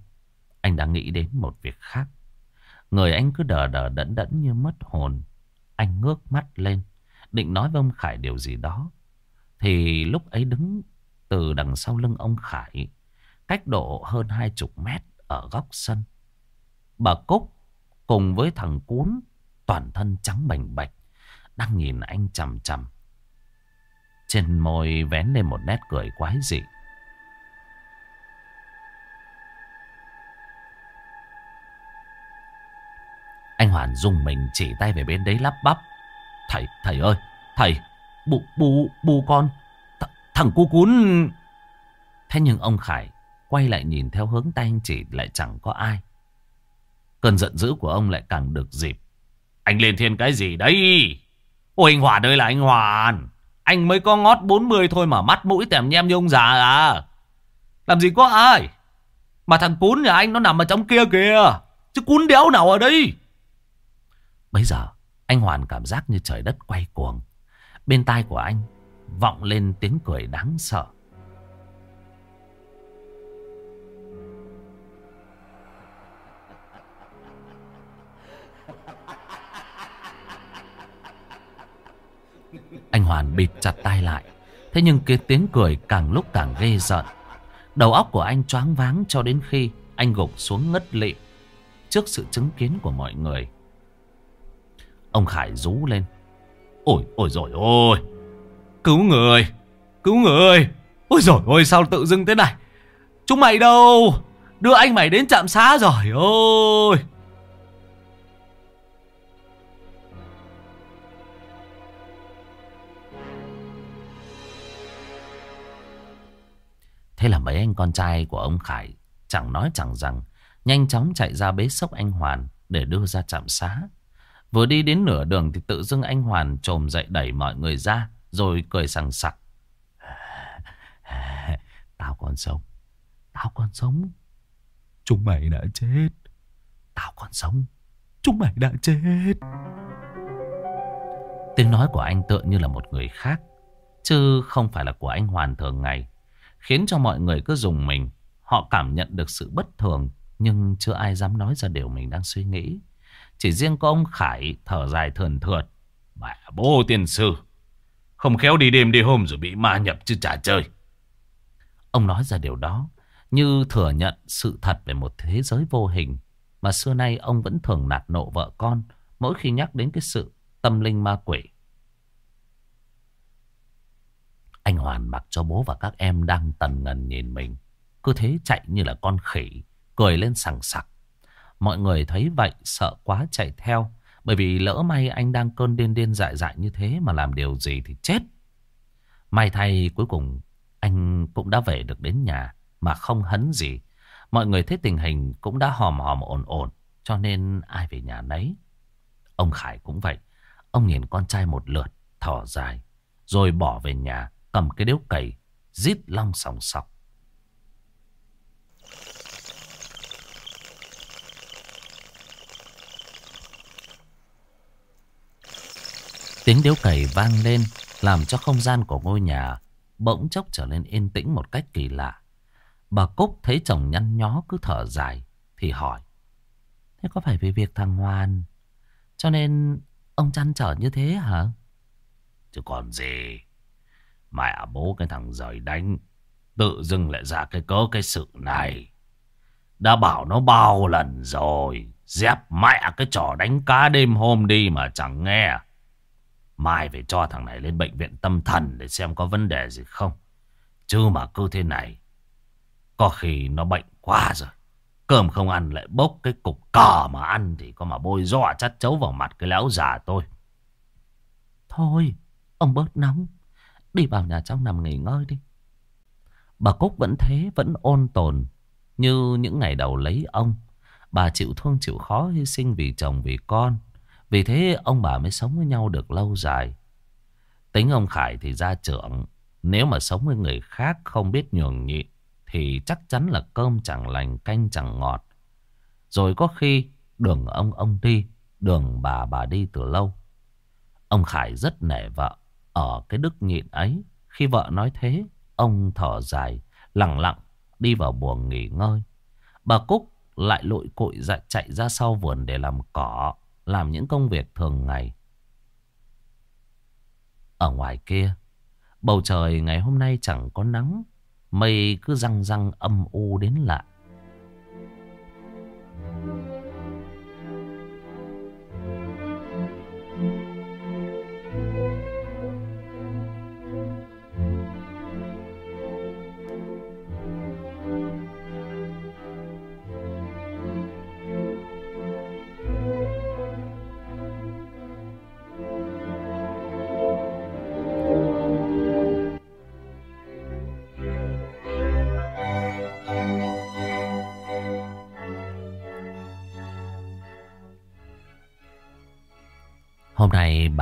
Anh đã nghĩ đến một việc khác. Người anh cứ đờ đờ đẫn đẫn như mất hồn. Anh ngước mắt lên. Định nói với ông Khải điều gì đó. Thì lúc ấy đứng từ đằng sau lưng ông Khải. Cách độ hơn hai chục mét ở góc sân. Bà Cúc cùng với thằng Cún toàn thân trắng bành bạch. Đang nhìn anh chằm chằm. Trên môi vén lên một nét cười quái dị. Anh Hoàn dùng mình chỉ tay về bên đấy lắp bắp. Thầy, thầy ơi, thầy, bù, bù, bù con, th thằng cu cún... Thế nhưng ông Khải quay lại nhìn theo hướng tay anh chỉ lại chẳng có ai. Cơn giận dữ của ông lại càng được dịp. Anh lên thiên cái gì đấy? Ôi anh Hoàn ơi là anh Hoàn. Anh mới có ngót 40 thôi mà mắt mũi tèm nhem như ông già à. Làm gì có ai? Mà thằng cún nhà anh nó nằm ở trong kia kìa. Chứ cún đéo nào ở đây? Bây giờ anh Hoàn cảm giác như trời đất quay cuồng. Bên tai của anh vọng lên tiếng cười đáng sợ. Anh Hoàn bịt chặt tay lại. Thế nhưng cái tiếng cười càng lúc càng ghê giận. Đầu óc của anh choáng váng cho đến khi anh gục xuống ngất lịm trước sự chứng kiến của mọi người. Ông Khải rú lên. Ôi, ôi rồi ôi. Cứu người. Cứu người. Ôi rồi ôi sao tự dưng thế này. Chúng mày đâu? Đưa anh mày đến trạm xá rồi ôi. Thế là mấy anh con trai của ông Khải chẳng nói chẳng rằng nhanh chóng chạy ra bế sốc anh Hoàn để đưa ra trạm xá. Vừa đi đến nửa đường thì tự dưng anh Hoàn trồm dậy đẩy mọi người ra. Rồi cười sằng sặc. Tao còn sống. Tao còn sống. Chúng mày đã chết. Tao còn sống. Chúng mày đã chết. Tiếng nói của anh tựa như là một người khác. Chứ không phải là của anh Hoàn thường ngày. Khiến cho mọi người cứ dùng mình. Họ cảm nhận được sự bất thường. Nhưng chưa ai dám nói ra điều mình đang suy nghĩ. Chỉ riêng có ông Khải thở dài thườn thượt. Mẹ bố tiên sư. Không khéo đi đêm đi hôm rồi bị ma nhập chứ chả chơi. Ông nói ra điều đó như thừa nhận sự thật về một thế giới vô hình mà xưa nay ông vẫn thường nạt nộ vợ con mỗi khi nhắc đến cái sự tâm linh ma quỷ. Anh Hoàn mặc cho bố và các em đang tần ngần nhìn mình. Cứ thế chạy như là con khỉ, cười lên sằng sặc. Mọi người thấy vậy sợ quá chạy theo. Bởi vì lỡ may anh đang cơn điên điên dại dại như thế mà làm điều gì thì chết. May thay cuối cùng anh cũng đã về được đến nhà mà không hấn gì. Mọi người thấy tình hình cũng đã hòm hòm ổn ổn cho nên ai về nhà nấy. Ông Khải cũng vậy. Ông nhìn con trai một lượt, thở dài. Rồi bỏ về nhà, cầm cái điếu cày, rít long sòng sọc. Tiếng điếu cày vang lên, làm cho không gian của ngôi nhà bỗng chốc trở nên yên tĩnh một cách kỳ lạ. Bà Cúc thấy chồng nhăn nhó cứ thở dài, thì hỏi. Thế có phải vì việc thằng Hoàn, cho nên ông chăn trở như thế hả? Chứ còn gì, mẹ bố cái thằng rời đánh, tự dưng lại ra cái cớ cái sự này. Đã bảo nó bao lần rồi, dép mẹ cái trò đánh cá đêm hôm đi mà chẳng nghe. Mai phải cho thằng này lên bệnh viện tâm thần để xem có vấn đề gì không. Chứ mà cứ thế này, có khi nó bệnh quá rồi. Cơm không ăn lại bốc cái cục cỏ mà ăn thì có mà bôi dọa chắt chấu vào mặt cái lão già tôi. Thôi, ông bớt nóng. Đi vào nhà trong nằm nghỉ ngơi đi. Bà Cúc vẫn thế, vẫn ôn tồn. Như những ngày đầu lấy ông. Bà chịu thương chịu khó hy sinh vì chồng vì con. Vì thế ông bà mới sống với nhau được lâu dài. Tính ông Khải thì ra trưởng. Nếu mà sống với người khác không biết nhường nhịn. Thì chắc chắn là cơm chẳng lành, canh chẳng ngọt. Rồi có khi đường ông ông đi. Đường bà bà đi từ lâu. Ông Khải rất nể vợ. Ở cái đức nhịn ấy. Khi vợ nói thế. Ông thở dài. Lặng lặng, đi vào buồng nghỉ ngơi. Bà Cúc lại lội cội dạ chạy ra sau vườn để làm cỏ làm những công việc thường ngày. Ở ngoài kia, bầu trời ngày hôm nay chẳng có nắng, mây cứ răng răng âm u đến lạ. Hôm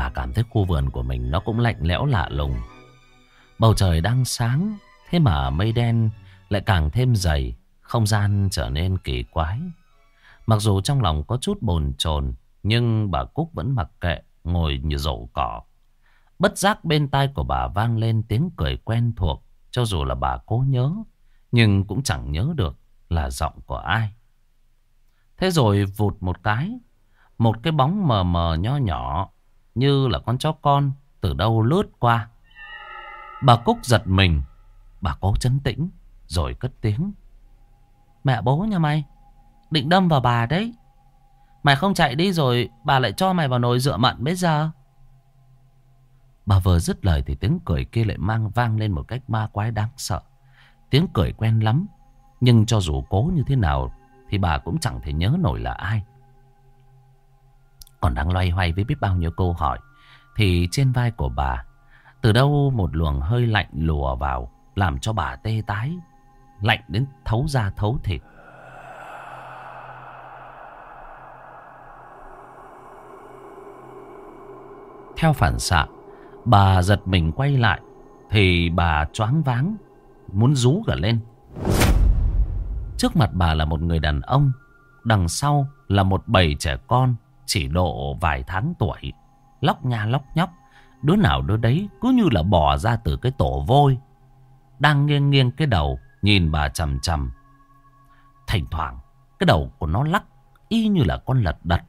bà cảm thấy khu vườn của mình nó cũng lạnh lẽo lạ lùng. Bầu trời đang sáng, thế mà mây đen lại càng thêm dày, không gian trở nên kỳ quái. Mặc dù trong lòng có chút bồn chồn, nhưng bà Cúc vẫn mặc kệ, ngồi như rổ cỏ. Bất giác bên tai của bà vang lên tiếng cười quen thuộc, cho dù là bà cố nhớ, nhưng cũng chẳng nhớ được là giọng của ai. Thế rồi vụt một cái, một cái bóng mờ mờ nho nhỏ như là con chó con từ đâu lướt qua. Bà Cúc giật mình. Bà cố chấn tĩnh, rồi cất tiếng. Mẹ bố nha mày. Định đâm vào bà đấy. Mày không chạy đi rồi, bà lại cho mày vào nồi dựa mặn bây giờ. Bà vừa dứt lời thì tiếng cười kia lại mang vang lên một cách ma quái đáng sợ. Tiếng cười quen lắm. Nhưng cho dù cố như thế nào thì bà cũng chẳng thể nhớ nổi là ai. Còn đang loay hoay với biết bao nhiêu câu hỏi, Thì trên vai của bà, Từ đâu một luồng hơi lạnh lùa vào, Làm cho bà tê tái, Lạnh đến thấu da thấu thịt Theo phản xạ, Bà giật mình quay lại, Thì bà choáng váng, Muốn rú cả lên Trước mặt bà là một người đàn ông. Đằng sau là một bầy trẻ con chỉ độ vài tháng tuổi. Lóc nha lóc nhóc. Đứa nào đứa đấy cứ như là bò ra từ cái tổ vôi. Đang nghiêng nghiêng cái đầu, nhìn bà chầm chầm. Thỉnh thoảng, cái đầu của nó lắc, y như là con lật đật,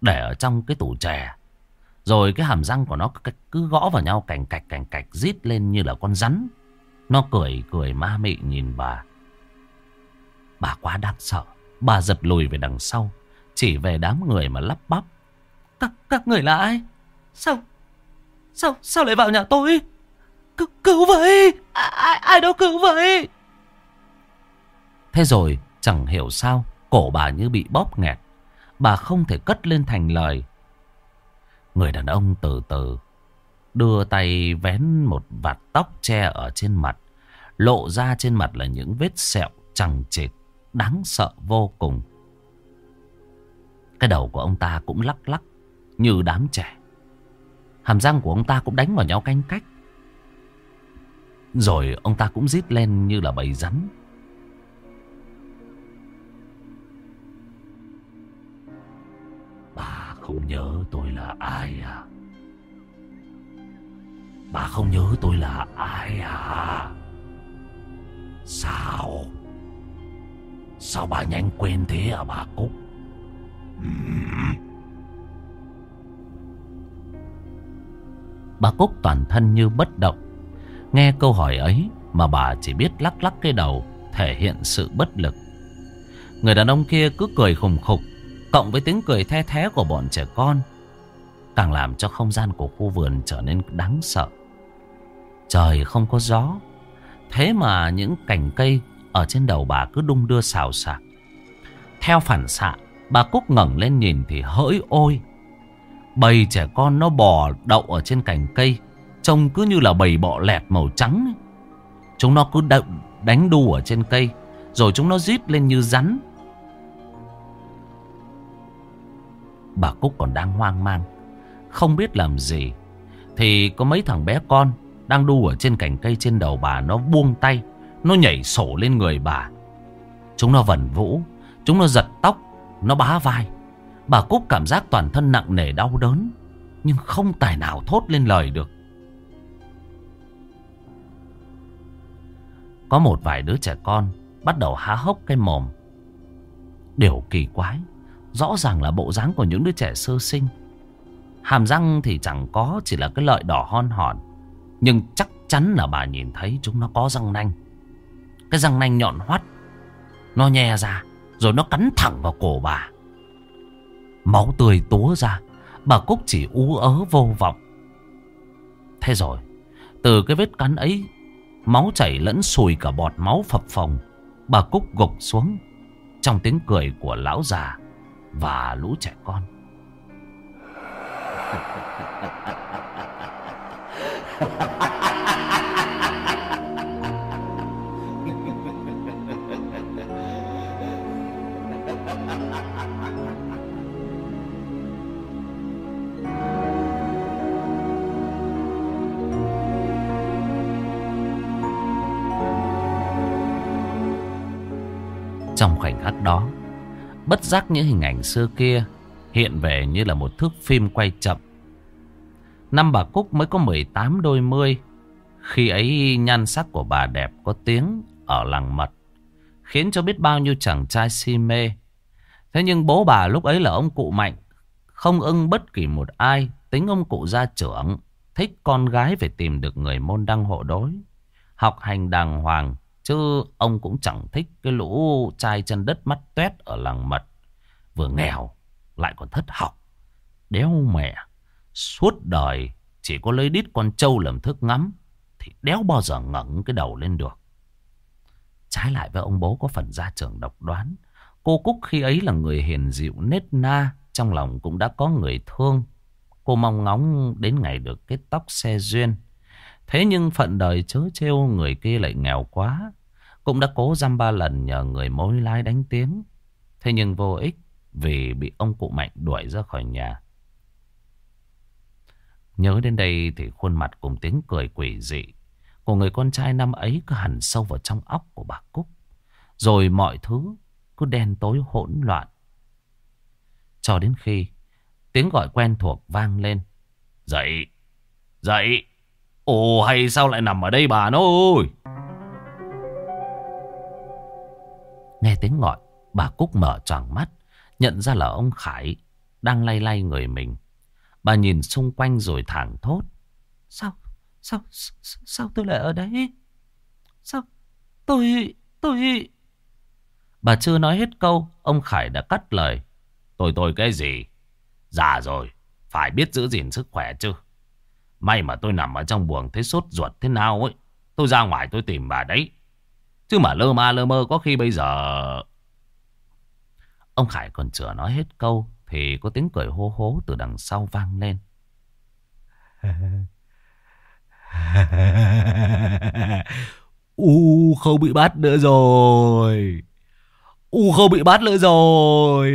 để ở trong cái tủ chè. Rồi cái hàm răng của nó cứ gõ vào nhau, cành cạch cành cạch, rít lên như là con rắn. Nó cười cười ma mị nhìn bà. Bà quá đáng sợ. Bà giật lùi về đằng sau. Chỉ về đám người mà lắp bắp. Các, các người là ai? Sao? Sao? Sao lại vào nhà tôi? C cứu vậy? Ai, ai đâu cứu vậy? Thế rồi chẳng hiểu sao Cổ bà như bị bóp nghẹt Bà không thể cất lên thành lời Người đàn ông từ từ Đưa tay vén một vạt tóc che ở trên mặt Lộ ra trên mặt là những vết sẹo chẳng chịt Đáng sợ vô cùng cái đầu của ông ta cũng lắc lắc, Như đám trẻ. Hàm răng của ông ta cũng đánh vào nhau canh cách. Rồi ông ta cũng rít lên như là bầy rắn. Bà không nhớ tôi là ai à? Bà không nhớ tôi là ai à? Sao? Sao bà nhanh quên thế à bà Cúc? Bà Cúc toàn thân như bất động. Nghe câu hỏi ấy Mà bà chỉ biết lắc lắc cái đầu, Thể hiện sự bất lực. Người đàn ông kia cứ cười khùng khục, Cộng với tiếng cười the thé của bọn trẻ con, Càng làm cho không gian của khu vườn trở nên đáng sợ. Trời không có gió, Thế mà những cành cây ở trên đầu bà cứ đung đưa xào xạc. Theo phản xạ Bà Cúc ngẩng lên nhìn thì hỡi ôi. Bầy trẻ con nó bò đậu ở trên cành cây, Trông cứ như là bầy bọ lẹt màu trắng Chúng nó cứ đậu, đánh đu ở trên cây, Rồi chúng nó rít lên như rắn. Bà Cúc còn đang hoang mang, Không biết làm gì. Thì có mấy thằng bé con Đang đu ở trên cành cây trên đầu bà, Nó buông tay, Nó nhảy sổ lên người bà. Chúng nó vần vũ, Chúng nó giật tóc nó bá vai. Bà Cúc cảm giác toàn thân nặng nề đau đớn, Nhưng không tài nào thốt lên lời được. Có một vài đứa trẻ con Bắt đầu há hốc cái mồm. Điều kỳ quái, Rõ ràng là bộ dáng của những đứa trẻ sơ sinh. Hàm răng thì chẳng có, Chỉ là cái lợi đỏ hon hòn. Nhưng chắc chắn là bà nhìn thấy Chúng nó có răng nanh. Cái răng nanh nhọn hoắt, Nó nhè ra. Rồi nó cắn thẳng vào cổ bà Máu tươi túa ra, Bà Cúc chỉ ú ớ vô vọng Thế rồi, Từ cái vết cắn ấy, Máu chảy lẫn sùi cả bọt máu phập phồng, Bà Cúc gục xuống Trong tiếng cười của lão già và lũ trẻ con. Trong khoảnh khắc đó Bất giác những hình ảnh xưa kia hiện về như là một thước phim quay chậm. Năm bà Cúc mới có 18 đôi mươi. Khi ấy nhan sắc của bà đẹp có tiếng ở làng mật. Khiến cho biết bao nhiêu chàng trai si mê. Thế nhưng bố bà lúc ấy là ông cụ mạnh. Không ưng bất kỳ một ai. Tính ông cụ gia trưởng. Thích con gái phải tìm được người môn đăng hộ đối. Học hành đàng hoàng. Chứ ông cũng chẳng thích cái lũ trai chân đất mắt tuét ở làng mật. Vừa nghèo, lại còn thất học. Đéo mẹ. Suốt đời chỉ có lấy đít con trâu làm thức ngắm. Thì đéo bao giờ ngẩng cái đầu lên được. Trái lại với ông bố có phần gia trưởng độc đoán. Cô Cúc khi ấy là người hiền dịu nết na. Trong lòng cũng đã có người thương. Cô mong ngóng đến ngày được kết tóc xe duyên. Thế nhưng phận đời chớ trêu người kia lại nghèo quá. Cũng đã cố dăm ba lần nhờ người mối lái đánh tiếng. Thế nhưng vô ích vì bị ông cụ Mạnh đuổi ra khỏi nhà. Nhớ đến đây thì khuôn mặt cùng tiếng cười quỷ dị của người con trai năm ấy cứ hẳn sâu vào trong óc của bà Cúc. Rồi mọi thứ cứ đen tối hỗn loạn. Cho đến khi tiếng gọi quen thuộc vang lên. Dậy, dậy. Ồ hay sao lại nằm ở đây bà nó ơi. Nghe tiếng gọi, bà Cúc mở tròn mắt, nhận ra là ông Khải đang lay lay người mình. Bà nhìn xung quanh rồi thẳng thốt. Sao, sao, sao, sao tôi lại ở đây? Sao, tôi, tôi... Bà chưa nói hết câu, ông Khải đã cắt lời. Tôi tôi cái gì? Già rồi, phải biết giữ gìn sức khỏe chứ. May mà tôi nằm ở trong buồng thấy sốt ruột thế nào ấy. Tôi ra ngoài tôi tìm bà đấy. Chứ mà lơ ma lơ mơ có khi bây giờ... Ông Khải còn chưa nói hết câu thì có tiếng cười hô hố từ đằng sau vang lên. U không bị bắt nữa rồi. U không bị bắt nữa rồi.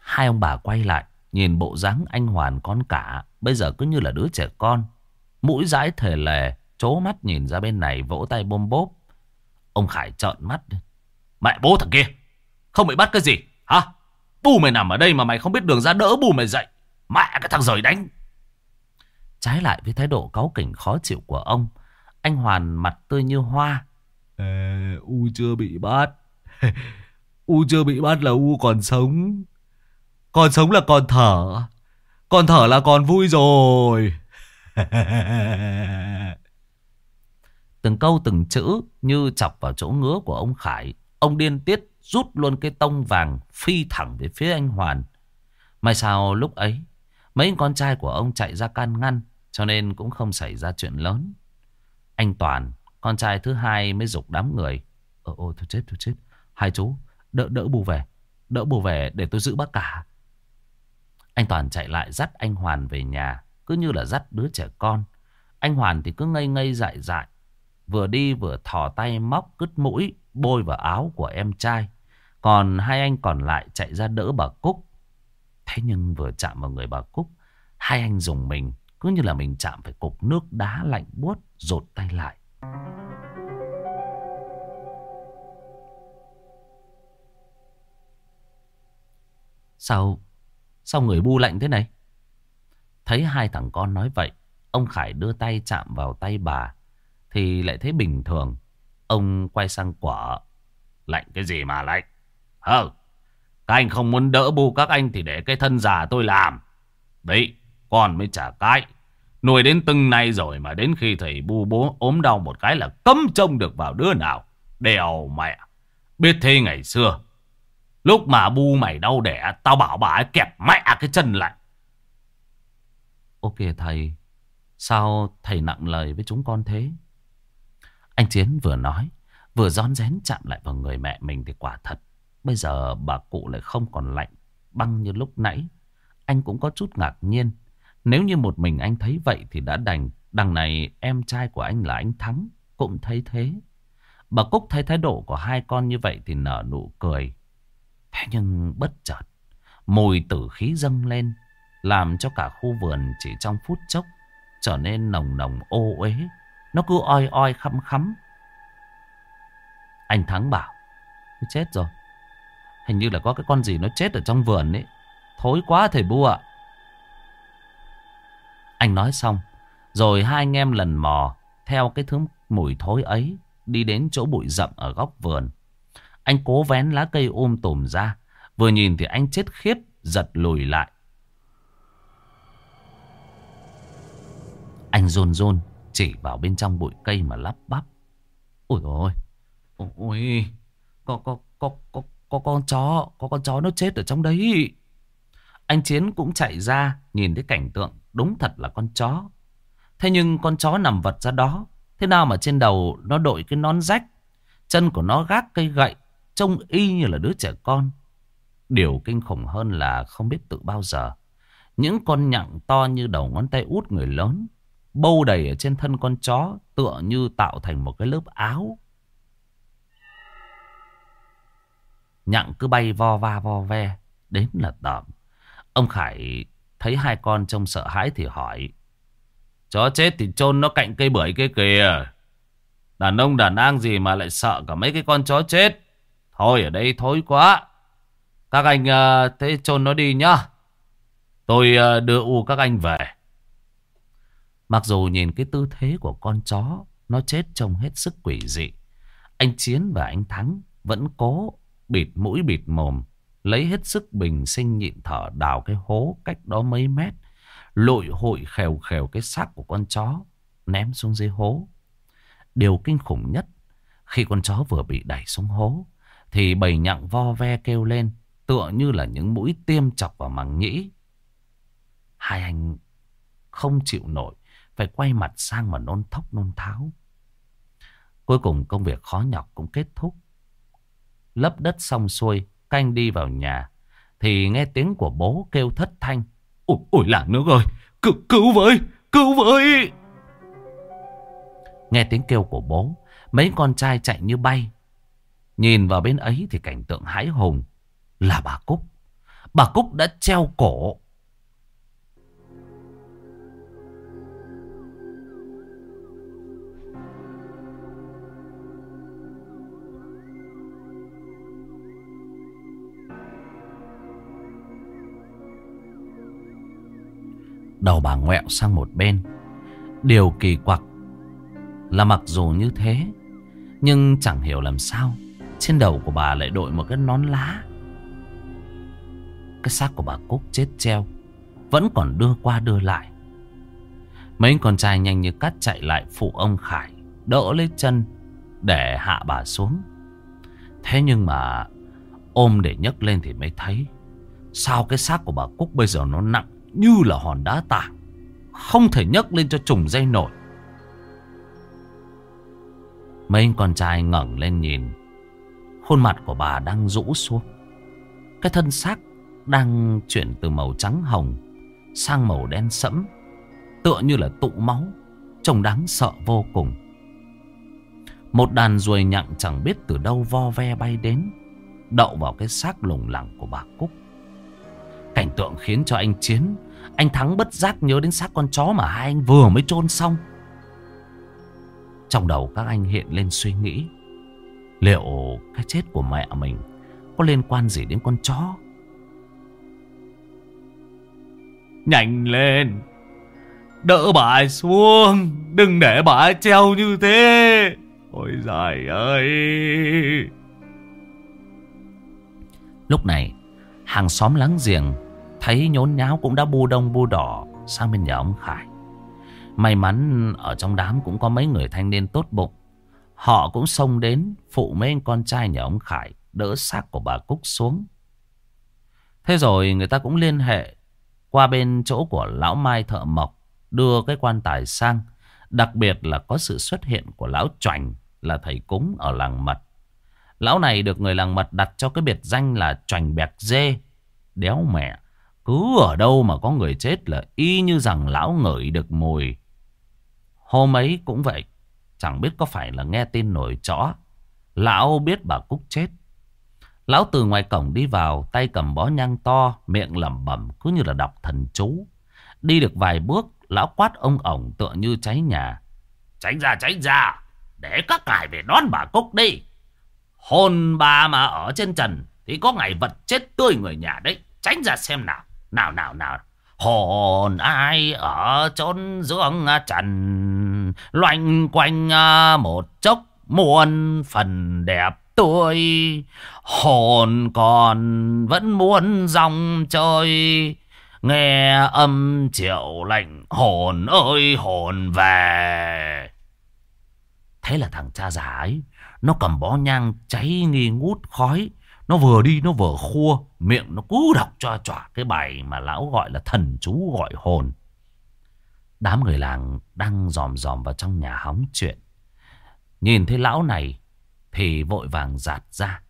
Hai ông bà quay lại, nhìn bộ dáng anh Hoàn con cả, bây giờ cứ như là đứa trẻ con. Mũi dãi thể lề, chố mắt nhìn ra bên này vỗ tay bôm bốp. Ông Khải trợn mắt. Mẹ bố thằng kia, không bị bắt cái gì, hả? Bù mày nằm ở đây mà mày không biết đường ra đỡ bù mày dậy. Mẹ cái thằng rời đánh. Trái lại với thái độ cáu kỉnh khó chịu của ông, anh Hoàn mặt tươi như hoa. Ê, U chưa bị bắt. U chưa bị bắt là U còn sống. Còn sống là còn thở. Còn thở là còn vui rồi. từng câu từng chữ như chọc vào chỗ ngứa của ông Khải. Ông điên tiết rút luôn cái tông vàng phi thẳng về phía anh Hoàn. May sao lúc ấy mấy con trai của ông chạy ra can ngăn cho nên cũng không xảy ra chuyện lớn. Anh Toàn, con trai thứ hai mới dục đám người. Ồ, ôi thôi chết, thôi chết. Hai chú, đỡ đỡ bù về. Đỡ bù về để tôi giữ bác cả. Anh Toàn chạy lại dắt anh Hoàn về nhà. Cứ như là dắt đứa trẻ con. Anh Hoàn thì cứ ngây ngây dại dại. Vừa đi vừa thò tay móc cứt mũi bôi vào áo của em trai. Còn hai anh còn lại chạy ra đỡ bà Cúc. Thế nhưng vừa chạm vào người bà Cúc, hai anh dùng mình cứ như là mình chạm phải cục nước đá lạnh buốt rột tay lại. Sao, sao người bu lạnh thế này? Thấy hai thằng con nói vậy, ông Khải đưa tay chạm vào tay bà, thì lại thấy bình thường. Ông quay sang quả. Lạnh cái gì mà lạnh? Hơ, các anh không muốn đỡ bu các anh thì để cái thân già tôi làm. Đấy, con mới trả cái. Nuôi đến từng này rồi mà đến khi thầy bu bố ốm đau một cái là cấm trông được vào đứa nào. Đèo mẹ. Biết thế ngày xưa. Lúc mà bu mày đau đẻ, tao bảo bà ấy kẹp mẹ cái chân lại. Ok thầy, sao thầy nặng lời với chúng con thế? Anh Chiến vừa nói, vừa rón rén chạm lại vào người mẹ mình thì quả thật. Bây giờ bà cụ lại không còn lạnh, băng như lúc nãy. Anh cũng có chút ngạc nhiên. Nếu như một mình anh thấy vậy thì đã đành. Đằng này em trai của anh là anh Thắng, cũng thấy thế. Bà Cúc thấy thái độ của hai con như vậy thì nở nụ cười. Thế nhưng bất chợt, mùi tử khí dâng lên, làm cho cả khu vườn chỉ trong phút chốc trở nên nồng nồng ô uế. Nó cứ oi oi khăm khắm. Anh Thắng bảo, chết rồi. Hình như là có cái con gì nó chết ở trong vườn ấy. Thối quá thầy bu ạ. Anh nói xong, rồi hai anh em lần mò theo cái thứ mùi thối ấy đi đến chỗ bụi rậm ở góc vườn. Anh cố vén lá cây ôm tùm ra, vừa nhìn thì anh chết khiếp, giật lùi lại. Anh rôn rôn chỉ vào bên trong bụi cây mà lắp bắp. Ôi ôi, ôi, có, có, có, có, có con chó, có con chó nó chết ở trong đấy. Anh Chiến cũng chạy ra, nhìn thấy cảnh tượng đúng thật là con chó. Thế nhưng con chó nằm vật ra đó, thế nào mà trên đầu nó đội cái nón rách, chân của nó gác cây gậy, trông y như là đứa trẻ con. Điều kinh khủng hơn là không biết tự bao giờ. Những con nhặng to như đầu ngón tay út người lớn, bâu đầy ở trên thân con chó tựa như tạo thành một cái lớp áo. Nhặng cứ bay vo va vo ve, đến là tợm. Ông Khải thấy hai con trông sợ hãi thì hỏi. Chó chết thì chôn nó cạnh cây bưởi kia kìa. Đàn ông đàn an gì mà lại sợ cả mấy cái con chó chết. Thôi ở đây thối quá. Các anh uh, thế chôn nó đi nhá. Tôi uh, đưa u các anh về. Mặc dù nhìn cái tư thế của con chó, nó chết trông hết sức quỷ dị. Anh Chiến và anh Thắng vẫn cố bịt mũi bịt mồm. Lấy hết sức bình sinh nhịn thở đào cái hố cách đó mấy mét. Lội hội khèo khèo cái xác của con chó, ném xuống dưới hố. Điều kinh khủng nhất, khi con chó vừa bị đẩy xuống hố, thì bầy nhặng vo ve kêu lên, tựa như là những mũi tiêm chọc vào màng nhĩ. Hai anh không chịu nổi phải quay mặt sang mà nôn thốc nôn tháo. Cuối cùng công việc khó nhọc cũng kết thúc. Lấp đất xong xuôi, canh đi vào nhà. Thì nghe tiếng của bố kêu thất thanh. Ôi, ôi làng nữa rồi, cứu, cứu với, cứu với. Nghe tiếng kêu của bố, mấy con trai chạy như bay. Nhìn vào bên ấy thì cảnh tượng hãi hùng là bà Cúc. Bà Cúc đã treo cổ Đầu bà ngoẹo sang một bên. Điều kỳ quặc Là mặc dù như thế, Nhưng chẳng hiểu làm sao, Trên đầu của bà lại đội một cái nón lá. Cái xác của bà Cúc chết treo, Vẫn còn đưa qua đưa lại. Mấy con trai nhanh như cắt chạy lại phụ ông Khải, Đỡ lấy chân Để hạ bà xuống. Thế nhưng mà Ôm để nhấc lên thì mới thấy, Sao cái xác của bà Cúc bây giờ nó nặng như là hòn đá tảng. Không thể nhấc lên cho trùng dây nổi. Mấy con trai ngẩng lên nhìn. Khuôn mặt của bà đang rũ xuống. Cái thân xác đang chuyển từ màu trắng hồng sang màu đen sẫm. Tựa như là tụ máu. Trông đáng sợ vô cùng. Một đàn ruồi nhặng chẳng biết từ đâu vo ve bay đến. Đậu vào cái xác lủng lẳng của bà Cúc. Cảnh tượng khiến cho anh Chiến, Anh Thắng bất giác nhớ đến xác con chó mà hai anh vừa mới chôn xong. Trong đầu các anh hiện lên suy nghĩ, Liệu cái chết của mẹ mình Có liên quan gì đến con chó? Nhanh lên, Đỡ bà ấy xuống, Đừng để bà ấy treo như thế. Ôi giời ơi! Lúc này, Hàng xóm láng giềng Thấy nhốn nháo cũng đã bu đông bu đỏ Sang bên nhà ông Khải. May mắn ở trong đám cũng có mấy người thanh niên tốt bụng. Họ cũng xông đến Phụ mấy anh con trai nhà ông Khải Đỡ xác của bà Cúc xuống. Thế rồi người ta cũng liên hệ Qua bên chỗ của lão Mai Thợ Mộc, Đưa cái quan tài sang. Đặc biệt là có sự xuất hiện của lão Choành Là thầy cúng ở làng Mật. Lão này được người làng Mật đặt cho cái biệt danh là Choành Bẹc Dê, Đéo mẹ cứ ở đâu mà có người chết là y như rằng lão ngửi được mùi. Hôm ấy cũng vậy. Chẳng biết có phải là nghe tin nổi chó. Lão biết bà Cúc chết. Lão từ ngoài cổng đi vào, tay cầm bó nhang to, miệng lẩm bẩm cứ như là đọc thần chú. Đi được vài bước, lão quát ông ổng tựa như cháy nhà. Tránh ra, tránh ra, để các cải về đón bà Cúc đi. Hồn bà mà ở trên trần thì có ngày vật chết tươi người nhà đấy. Tránh ra xem nào. Nào nào nào. Hồn ai ở chốn dưỡng trần? Loanh quanh à, một chốc muôn phần đẹp tươi. Hồn còn vẫn muốn dòng chơi. Nghe âm triệu lệnh hồn ơi, hồn về. Thế là thằng cha già ấy, Nó cầm bó nhang cháy nghi ngút khói nó vừa đi, nó vừa khua, Miệng nó cứ đọc cho trọa cái bài Mà lão gọi là thần chú gọi hồn. Đám người làng Đang dòm dòm vào trong nhà hóng chuyện. Nhìn thấy lão này Thì vội vàng giạt ra.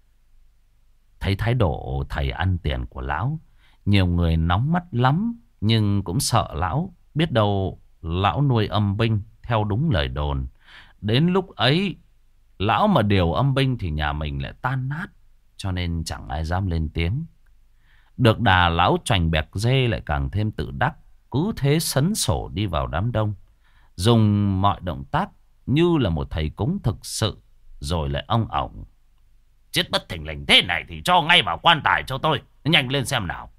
Thấy thái độ thầy ăn tiền của lão, Nhiều người nóng mắt lắm, Nhưng cũng sợ lão Biết đâu lão nuôi âm binh Theo đúng lời đồn. Đến lúc ấy, Lão mà điều âm binh thì nhà mình lại tan nát cho nên chẳng ai dám lên tiếng Được đà lão choành bẹc dê lại càng thêm tự đắc, Cứ thế sấn sổ đi vào đám đông Dùng mọi động tác như là một thầy cúng thực sự. Rồi lại ông ổng. Chết bất thình lình thế này thì cho ngay vào quan tài cho tôi. Nhanh lên xem nào.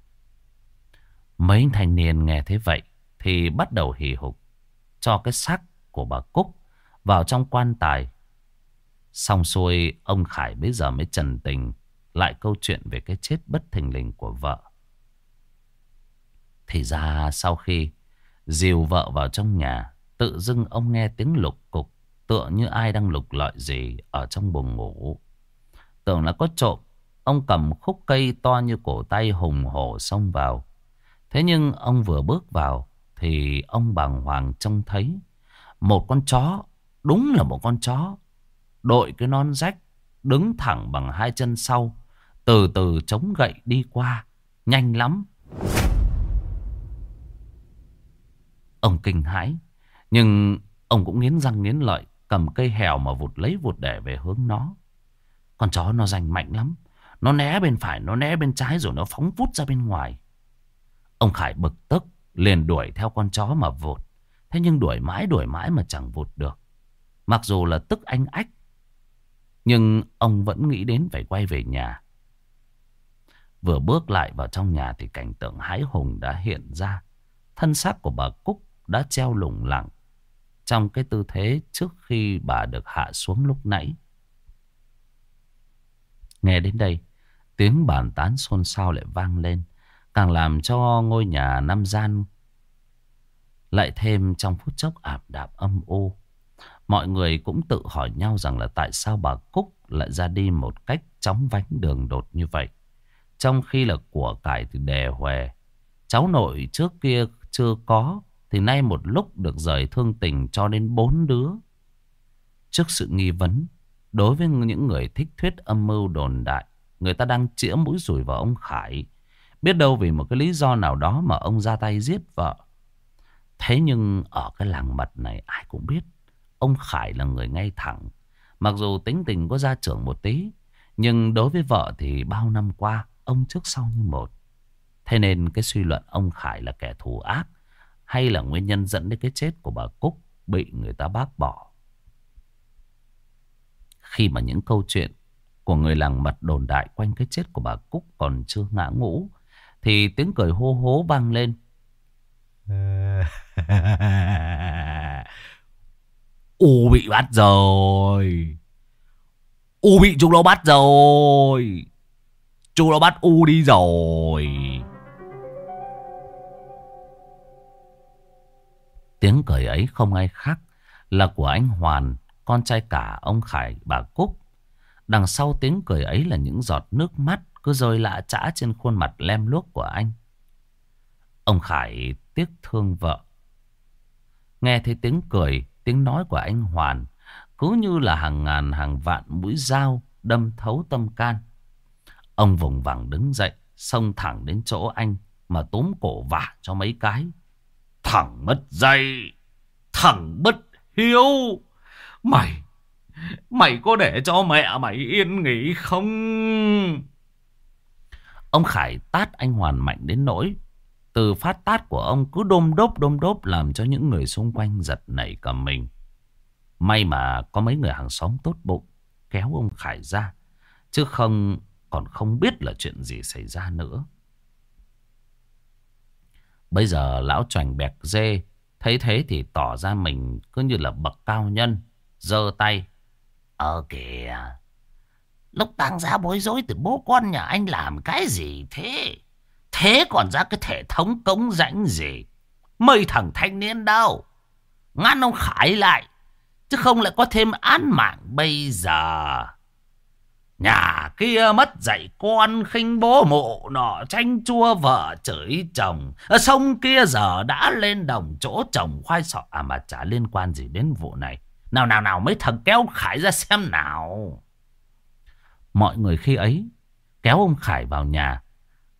Mấy thanh niên nghe thế vậy thì bắt đầu hì hục, cho cái xác của bà Cúc vào trong quan tài. Xong xuôi, ông Khải bây giờ mới trần tình lại câu chuyện về cái chết bất thình lình của vợ. Thì ra sau khi dìu vợ vào trong nhà, tự dưng ông nghe tiếng lục cục tựa như ai đang lục loại gì ở trong buồng ngủ. Tưởng là có trộm, ông cầm khúc cây to như cổ tay hùng hổ xông vào. Thế nhưng ông vừa bước vào thì ông bàng hoàng trông thấy một con chó, đúng là một con chó, đội cái non rách, đứng thẳng bằng hai chân sau, từ từ chống gậy đi qua, nhanh lắm. Ông kinh hãi, nhưng ông cũng nghiến răng nghiến lợi, cầm cây hèo mà vụt lấy vụt để về hướng nó. Con chó nó giành mạnh lắm, nó né bên phải, nó né bên trái rồi nó phóng vút ra bên ngoài. Ông Khải bực tức, liền đuổi theo con chó mà vụt. Thế nhưng đuổi mãi đuổi mãi mà chẳng vụt được. Mặc dù là tức anh ách. Nhưng ông vẫn nghĩ đến phải quay về nhà. Vừa bước lại vào trong nhà thì cảnh tượng hái hùng đã hiện ra. Thân xác của bà Cúc đã treo lủng lẳng. Trong cái tư thế trước khi bà được hạ xuống lúc nãy. Nghe đến đây, tiếng bàn tán xôn xao lại vang lên. Càng làm cho ngôi nhà năm gian lại thêm trong phút chốc ảm đạm âm u. Mọi người cũng tự hỏi nhau rằng là tại sao bà Cúc lại ra đi một cách chóng vánh đường đột như vậy. Trong khi là của cải thì đề huề. Cháu nội trước kia chưa có thì nay một lúc được rời thương tình cho đến bốn đứa. Trước sự nghi vấn, đối với những người thích thuyết âm mưu đồn đại, người ta đang chĩa mũi rủi vào ông Khải. Biết đâu vì một cái lý do nào đó mà ông ra tay giết vợ. Thế nhưng ở cái làng mật này ai cũng biết ông Khải là người ngay thẳng. Mặc dù tính tình có gia trưởng một tí, nhưng đối với vợ thì bao năm qua ông trước sau như một. Thế nên cái suy luận ông Khải là kẻ thù ác, hay là nguyên nhân dẫn đến cái chết của bà Cúc bị người ta bác bỏ. Khi mà những câu chuyện của người làng mật đồn đại quanh cái chết của bà Cúc còn chưa ngã ngũ, thì tiếng cười hô hố vang lên. U bị bắt rồi. U bị chúng nó bắt rồi. Chú nó bắt U đi rồi. Tiếng cười ấy không ai khác là của anh Hoàn, con trai cả ông Khải, bà Cúc. Đằng sau tiếng cười ấy là những giọt nước mắt cứ rơi lạ trã trên khuôn mặt lem luốc của anh. Ông Khải tiếc thương vợ. Nghe thấy tiếng cười, tiếng nói của anh Hoàn cứ như là hàng ngàn hàng vạn mũi dao đâm thấu tâm can. Ông vùng vằng đứng dậy, xông thẳng đến chỗ anh mà túm cổ vả cho mấy cái. Thằng mất dây, thằng bất hiếu. Mày, mày có để cho mẹ mày yên nghỉ không? Ông Khải tát anh Hoàn mạnh đến nỗi từ phát tát của ông cứ đôm đốp đôm đốp làm cho những người xung quanh giật nảy cả mình. May mà có mấy người hàng xóm tốt bụng kéo ông Khải ra. Chứ không còn không biết là chuyện gì xảy ra nữa. Bây giờ lão choành bẹc dê, thấy thế thì tỏ ra mình cứ như là bậc cao nhân. giơ tay. Ờ kìa. Lúc tăng ra bối rối từ bố con nhà anh làm cái gì thế? Thế còn ra cái hệ thống cống rãnh gì? Mấy thằng thanh niên đâu? Ngăn ông Khải lại. Chứ không lại có thêm án mạng bây giờ. Nhà kia mất dạy con khinh bố mộ, nọ tranh chua vợ chửi chồng. Ở sông kia giờ đã lên đồng chỗ chồng khoai sọ. À mà chả liên quan gì đến vụ này. Nào nào nào, mấy thằng kéo Khải ra xem nào. Mọi người khi ấy, kéo ông Khải vào nhà.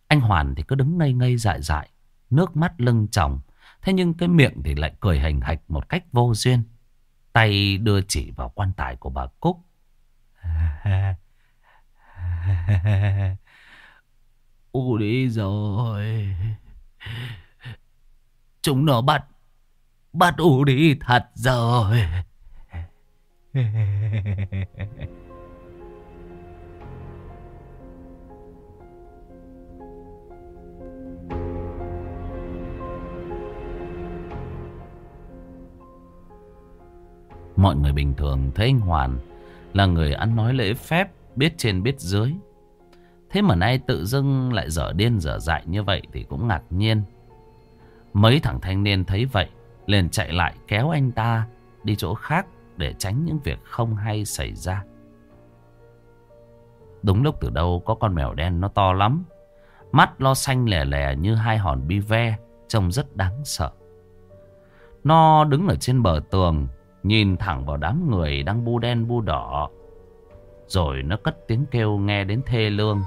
Anh Hoàn thì cứ đứng ngây ngây dại dại. Nước mắt lưng chồng Thế nhưng cái miệng thì lại cười hành hạch một cách vô duyên. Tay đưa chỉ vào quan tài của bà Cúc. U đi rồi. Chúng nó bắt, bắt U đi thật rồi. Mọi người bình thường thấy anh Hoàn là người ăn nói lễ phép, biết trên biết dưới. Thế mà nay tự dưng lại dở điên dở dại như vậy thì cũng ngạc nhiên. Mấy thằng thanh niên thấy vậy, liền chạy lại kéo anh ta đi chỗ khác để tránh những việc không hay xảy ra. Đúng lúc từ đâu có con mèo đen nó to lắm. Mắt lo xanh lè lè như hai hòn bi ve, trông rất đáng sợ. Nó đứng ở trên bờ tường, nhìn thẳng vào đám người đang bu đen bu đỏ. Rồi nó cất tiếng kêu nghe đến thê lương.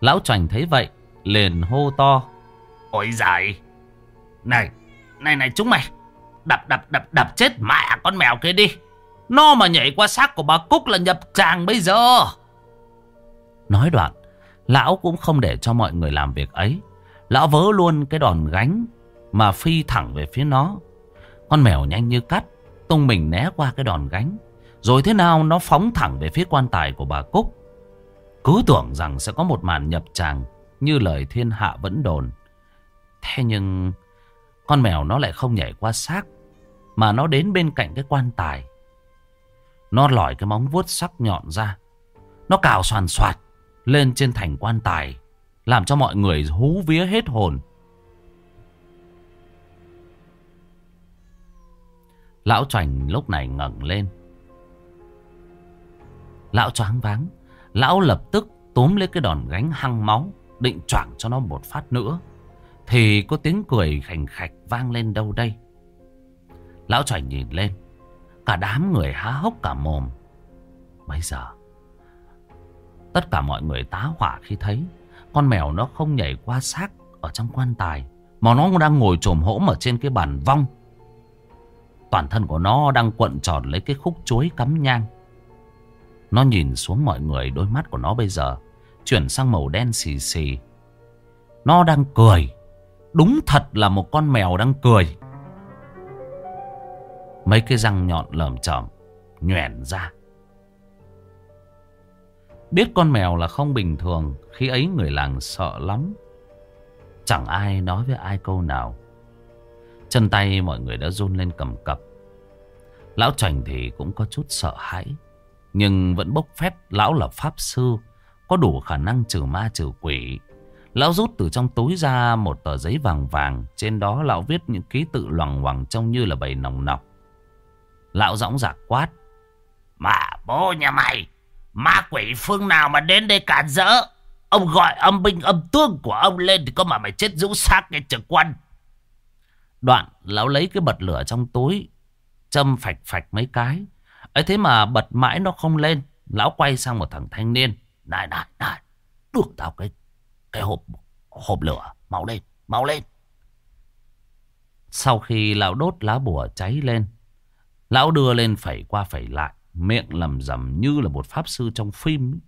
Lão Trành thấy vậy, liền hô to. Ôi giời! Này, này này chúng mày! Đập đập đập đập chết mẹ con mèo kia đi! Nó mà nhảy qua xác của bà Cúc là nhập tràng bây giờ! Nói đoạn, lão cũng không để cho mọi người làm việc ấy. Lão vớ luôn cái đòn gánh mà phi thẳng về phía nó. Con mèo nhanh như cắt, tung mình né qua cái đòn gánh. Rồi thế nào nó phóng thẳng về phía quan tài của bà Cúc. Cứ tưởng rằng sẽ có một màn nhập tràng như lời thiên hạ vẫn đồn. Thế nhưng con mèo nó lại không nhảy qua xác mà nó đến bên cạnh cái quan tài. Nó lòi cái móng vuốt sắc nhọn ra. Nó cào soàn soạt lên trên thành quan tài. Làm cho mọi người hú vía hết hồn. Lão Trành lúc này ngẩng lên. Lão choáng váng. Lão lập tức túm lấy cái đòn gánh hăng máu. Định choảng cho nó một phát nữa. Thì có tiếng cười khành khạch vang lên đâu đây. Lão Trành nhìn lên. Cả đám người há hốc cả mồm. Bây giờ. Tất cả mọi người tá hỏa khi thấy. Con mèo nó không nhảy qua xác ở trong quan tài. Mà nó đang ngồi trồm hỗm ở trên cái bàn vong. Toàn thân của nó đang cuộn tròn lấy cái khúc chuối cắm nhang. Nó nhìn xuống mọi người đôi mắt của nó bây giờ chuyển sang màu đen xì xì. Nó đang cười. Đúng thật là một con mèo đang cười. Mấy cái răng nhọn lởm chởm nhoẻn ra. Biết con mèo là không bình thường, khi ấy người làng sợ lắm. Chẳng ai nói với ai câu nào. Chân tay mọi người đã run lên cầm cập. Lão Trành thì cũng có chút sợ hãi. Nhưng vẫn bốc phép lão là pháp sư. Có đủ khả năng trừ ma trừ quỷ. Lão rút từ trong túi ra một tờ giấy vàng vàng. Trên đó lão viết những ký tự loằng hoàng trông như là bầy nòng nọc. Lão dõng dạc quát. Mà bố nhà mày. Ma quỷ phương nào mà đến đây cản rỡ. Ông gọi âm binh âm tương của ông lên thì có mà mày chết rũ xác nghe trực quan Đoạn lão lấy cái bật lửa trong túi. Châm phạch phạch mấy cái. ấy thế mà bật mãi nó không lên. Lão quay sang một thằng thanh niên. Này này này. Đưa tao cái cái hộp hộp lửa. Mau lên. Mau lên. Sau khi lão đốt lá bùa cháy lên. Lão đưa lên phẩy qua phẩy lại. Miệng lầm rầm như là một pháp sư trong phim.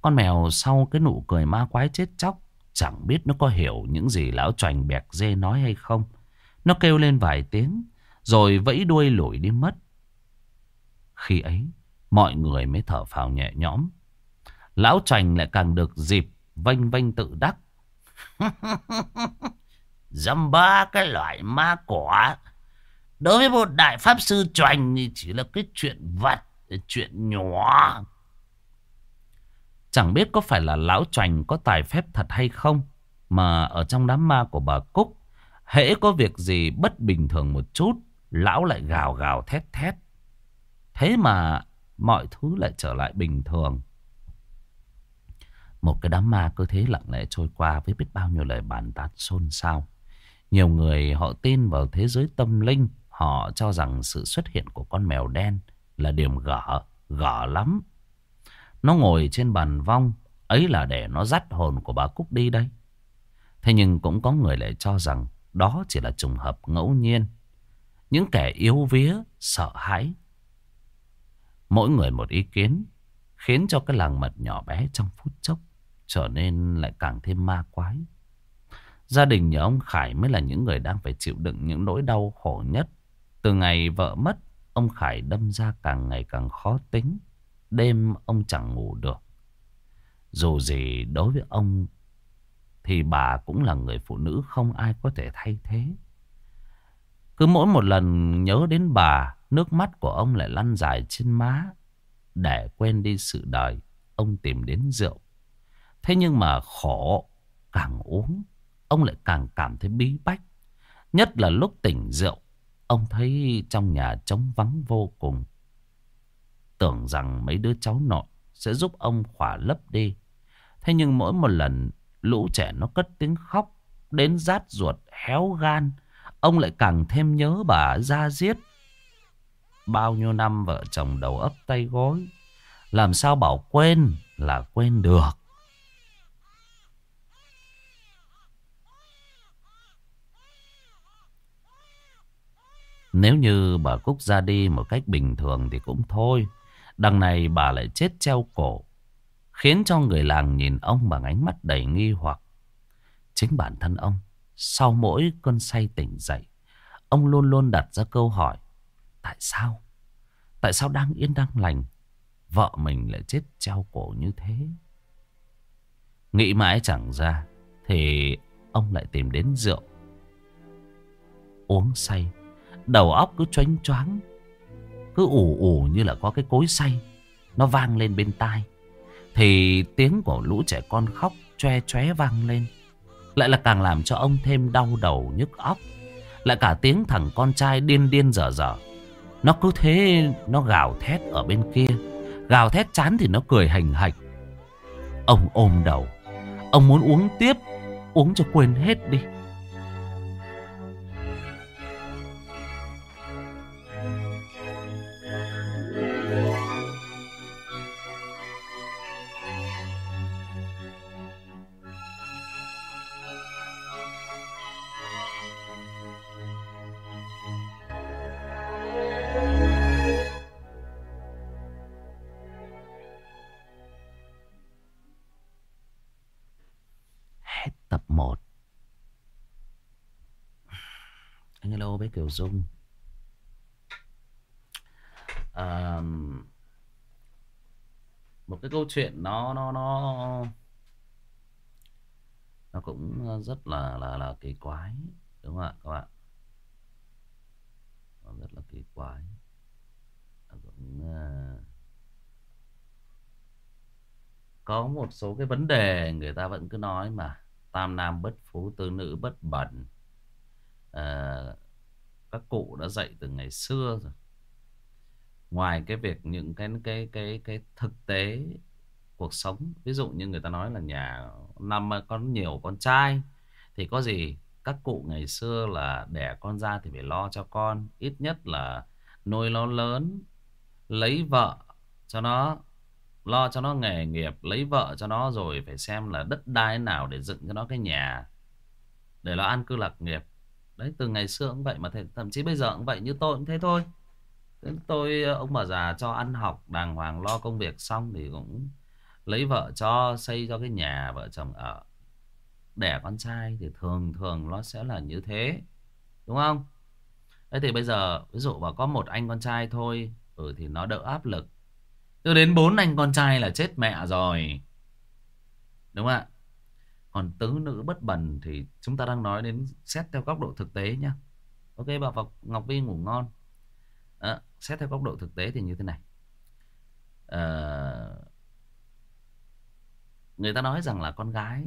Con mèo sau cái nụ cười ma quái chết chóc. Chẳng biết nó có hiểu những gì lão trành bẹc dê nói hay không. Nó kêu lên vài tiếng. Rồi vẫy đuôi lủi đi mất. Khi ấy mọi người mới thở phào nhẹ nhõm. Lão trành lại càng được dịp vênh vênh tự đắc. Dâm ba cái loại ma quả Đối với một đại pháp sư trành thì chỉ là cái chuyện vật, chuyện nhỏ. Chẳng biết có phải là lão trành có tài phép thật hay không. Mà ở trong đám ma của bà Cúc, hễ có việc gì bất bình thường một chút, lão lại gào gào thét thét. Thế mà mọi thứ lại trở lại bình thường. Một cái đám ma cứ thế lặng lẽ trôi qua với biết bao nhiêu lời bàn tán xôn xao. Nhiều người họ tin vào thế giới tâm linh Họ cho rằng sự xuất hiện của con mèo đen là điểm gở, gở lắm. Nó ngồi trên bàn vong, ấy là để nó dắt hồn của bà Cúc đi đây. Thế nhưng cũng có người lại cho rằng đó chỉ là trùng hợp ngẫu nhiên. Những kẻ yếu vía, sợ hãi. Mỗi người một ý kiến, khiến cho cái làng mật nhỏ bé trong phút chốc trở nên lại càng thêm ma quái. Gia đình nhà ông Khải mới là những người đang phải chịu đựng những nỗi đau khổ nhất. Từ ngày vợ mất, ông Khải đâm ra càng ngày càng khó tính. Đêm ông chẳng ngủ được. Dù gì đối với ông thì bà cũng là người phụ nữ không ai có thể thay thế. Cứ mỗi một lần nhớ đến bà, nước mắt của ông lại lăn dài trên má. Để quên đi sự đời, ông tìm đến rượu. Thế nhưng mà khổ, càng uống, ông lại càng cảm thấy bí bách. Nhất là lúc tỉnh rượu, ông thấy trong nhà trống vắng vô cùng. Tưởng rằng mấy đứa cháu nội sẽ giúp ông khỏa lấp đi. Thế nhưng mỗi một lần lũ trẻ nó cất tiếng khóc, đến rát ruột, héo gan, ông lại càng thêm nhớ bà ra giết. Bao nhiêu năm vợ chồng đầu ấp tay gối, làm sao bảo quên là quên được. Nếu như bà Cúc ra đi một cách bình thường thì cũng thôi. Đằng này bà lại chết treo cổ. Khiến cho người làng nhìn ông bằng ánh mắt đầy nghi hoặc. Chính bản thân ông, sau mỗi cơn say tỉnh dậy, ông luôn luôn đặt ra câu hỏi. Tại sao? Tại sao đang yên đang lành, vợ mình lại chết treo cổ như thế? Nghĩ mãi chẳng ra, thì ông lại tìm đến rượu. Uống say Đầu óc cứ choáng choáng Cứ ủ ủ như là có cái cối say Nó vang lên bên tai thì tiếng của lũ trẻ con khóc, Choe choe vang lên. Lại là càng làm cho ông thêm đau đầu nhức óc. Lại cả tiếng thằng con trai điên điên dở dở. Nó cứ thế, Nó gào thét ở bên kia. Gào thét chán thì nó cười hành hạch. Ông ôm đầu. Ông muốn uống tiếp, Uống cho quên hết đi. Dung à, một cái câu chuyện nó nó nó nó cũng rất là là là kỳ quái đúng không ạ các bạn? Nó rất là kỳ quái. Nó cũng uh, có một số cái vấn đề người ta vẫn cứ nói mà tam nam bất phú tứ nữ bất bẩn. Uh, các cụ đã dạy từ ngày xưa rồi. Ngoài cái việc những cái cái cái cái thực tế cuộc sống, ví dụ như người ta nói là nhà năm có nhiều con trai, thì có gì các cụ ngày xưa là đẻ con ra thì phải lo cho con, ít nhất là nuôi nó lớn, lấy vợ cho nó, lo cho nó nghề nghiệp, lấy vợ cho nó rồi phải xem là đất đai nào để dựng cho nó cái nhà. Để nó an cư lạc nghiệp đấy, từ ngày xưa cũng vậy mà thậm chí bây giờ cũng vậy, như tôi cũng thế thôi. Tôi ờ, ông bà già cho ăn học, đàng hoàng lo công việc xong thì cũng lấy vợ cho, xây cho cái nhà vợ chồng ở. Đẻ con trai thì thường thường nó sẽ là như thế, đúng không? Thế thì bây giờ, ví dụ mà có một anh con trai thôi ừ thì nó đỡ áp lực. Cho đến bốn anh con trai là chết mẹ rồi, đúng không ạ? Còn tứ nữ bất bần thì chúng ta đang nói đến xét theo góc độ thực tế nhá. Ok bà vào Ngọc Vi ngủ ngon. À, xét theo góc độ thực tế thì như thế này. À, người ta nói rằng là con gái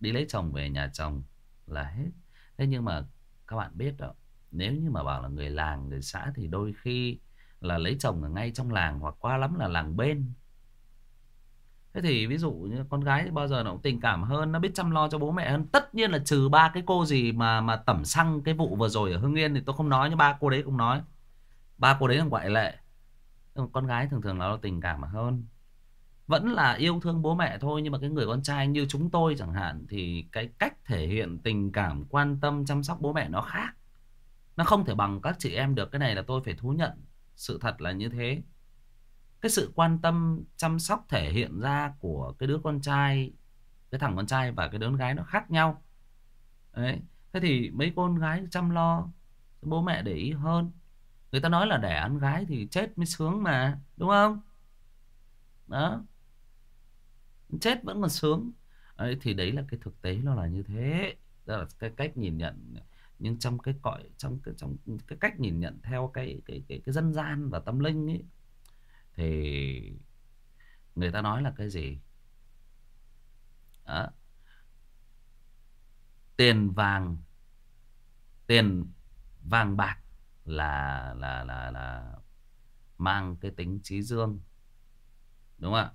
đi lấy chồng về nhà chồng là hết. Thế nhưng mà các bạn biết đó, nếu như mà bảo là người làng, người xã thì đôi khi là lấy chồng ở ngay trong làng hoặc qua lắm là làng bên Thế thì ví dụ như con gái thì bao giờ nó cũng tình cảm hơn, Nó biết chăm lo cho bố mẹ hơn. Tất nhiên là trừ ba cái cô gì mà mà tẩm xăng Cái vụ vừa rồi ở Hưng Yên thì tôi không nói, Nhưng ba cô đấy cũng nói. Ba cô đấy là ngoại lệ. Con gái thường thường nó tình cảm hơn. Vẫn là yêu thương bố mẹ thôi, Nhưng mà cái người con trai như chúng tôi chẳng hạn, Thì cái cách thể hiện tình cảm, Quan tâm, chăm sóc bố mẹ nó khác. Nó không thể bằng các chị em được. Cái này là tôi phải thú nhận. Sự thật là như thế cái sự quan tâm, chăm sóc thể hiện ra của cái đứa con trai, cái thằng con trai và cái đứa con gái nó khác nhau. Đấy, thế thì mấy con gái chăm lo, bố mẹ để ý hơn. Người ta nói là đẻ ăn gái thì chết mới sướng mà, đúng không? Đó. Chết vẫn còn sướng. Ấy thì đấy là cái thực tế nó là như thế. Đó là cái cách nhìn nhận. Nhưng trong cái cõi, trong cái trong cái cách nhìn nhận theo cái cái cái cái dân gian và tâm linh ấy thì người ta nói là cái gì? Đó. tiền vàng tiền vàng bạc là là là là mang cái tính trí dương, đúng không ạ?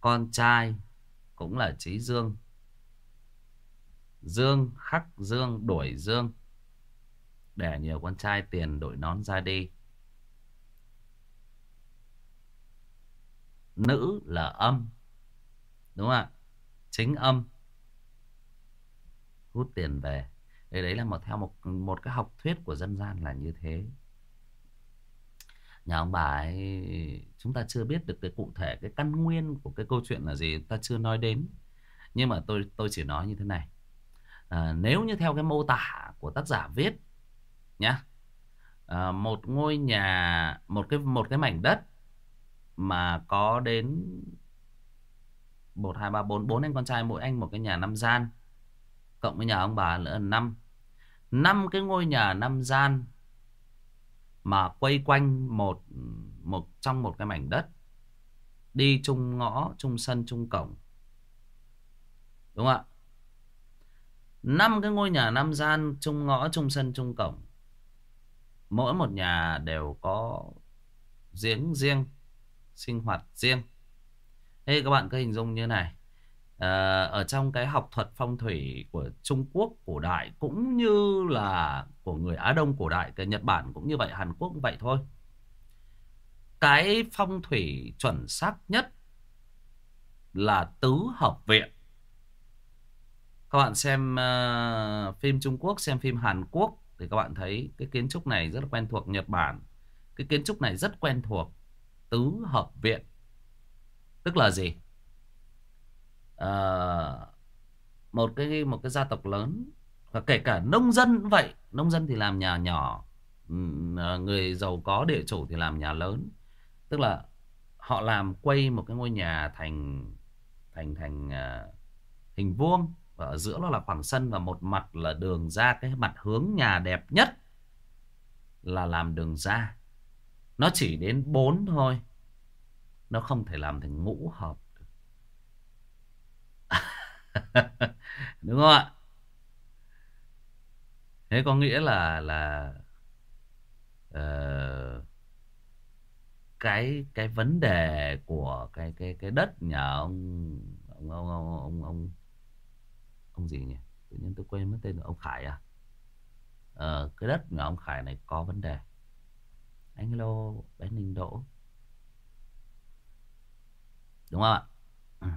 Con trai cũng là trí dương. Dương, khắc dương, đổi dương. Để nhiều con trai tiền đổi nón ra đi. Nữ là âm. Đúng không ạ? Chính âm. Hút tiền về. Đấy đấy là một theo một một cái học thuyết của dân gian là như thế. Nhà ông bà ấy chúng ta chưa biết được cái cụ thể cái căn nguyên của cái câu chuyện là gì ta chưa nói đến. Nhưng mà tôi tôi chỉ nói như thế này. À, nếu như theo cái mô tả của tác giả viết nhá à, một ngôi nhà một cái một cái mảnh đất mà có đến một, hai, ba, bốn bốn anh con trai, mỗi anh một cái nhà năm gian. Cộng với nhà ông bà nữa là năm. Năm cái ngôi nhà năm gian mà quay quanh một một, trong một cái mảnh đất, đi chung ngõ, chung sân, chung cổng. Đúng không ạ? Năm cái ngôi nhà năm gian, chung ngõ, chung sân, chung cổng, mỗi một nhà đều có giếng riêng sinh hoạt riêng. Thế các bạn cứ hình dung như này à, ở trong cái học thuật phong thủy của Trung Quốc cổ đại cũng như là của người Á Đông cổ đại cái Nhật Bản cũng như vậy Hàn Quốc cũng vậy thôi. Cái phong thủy chuẩn xác nhất là tứ hợp viện. Các bạn xem uh, phim Trung Quốc xem phim Hàn Quốc thì các bạn thấy cái kiến trúc này rất là quen thuộc Nhật Bản. Cái kiến trúc này rất quen thuộc tứ hợp viện. Tức là gì? À, một cái một cái gia tộc lớn và kể cả nông dân cũng vậy. Nông dân thì làm nhà nhỏ ờ, người giàu có địa chủ thì làm nhà lớn. Tức là họ làm quay một cái ngôi nhà thành thành thành uh, hình vuông và ở giữa nó là khoảng sân và một mặt là đường ra. Cái mặt hướng nhà đẹp nhất là làm đường ra nó chỉ đến bốn thôi. Nó không thể làm thành ngũ hợp đúng không ạ? Thế có nghĩa là là uh, cái cái vấn đề của cái cái cái đất nhà ông ông ông ông ông, ông, ông gì nhỉ? Tự nhiên tôi quên mất tên là ông Khải à? Uh, cái đất nhà ông Khải này có vấn đề anh lô bé Ninh Đỗ đúng không ạ? Ừ.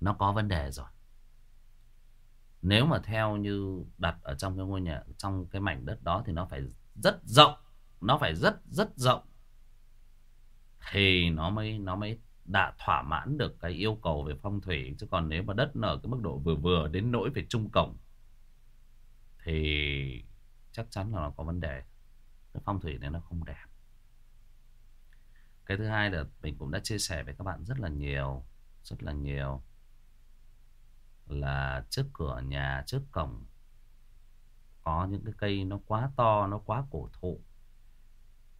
Nó có vấn đề rồi. Nếu mà theo như đặt ở trong cái ngôi nhà, trong cái mảnh đất đó thì nó phải rất rộng. Nó phải rất rất rộng. Thì nó mới nó mới đã thỏa mãn được cái yêu cầu về phong thủy. Chứ còn nếu mà đất nó ở cái mức độ vừa vừa đến nỗi về trung cổng, thì chắc chắn là nó có vấn đề cái phong thủy này nó không đẹp. Cái thứ hai là mình cũng đã chia sẻ với các bạn rất là nhiều, rất là nhiều là trước cửa nhà, trước cổng có những cái cây nó quá to, nó quá cổ thụ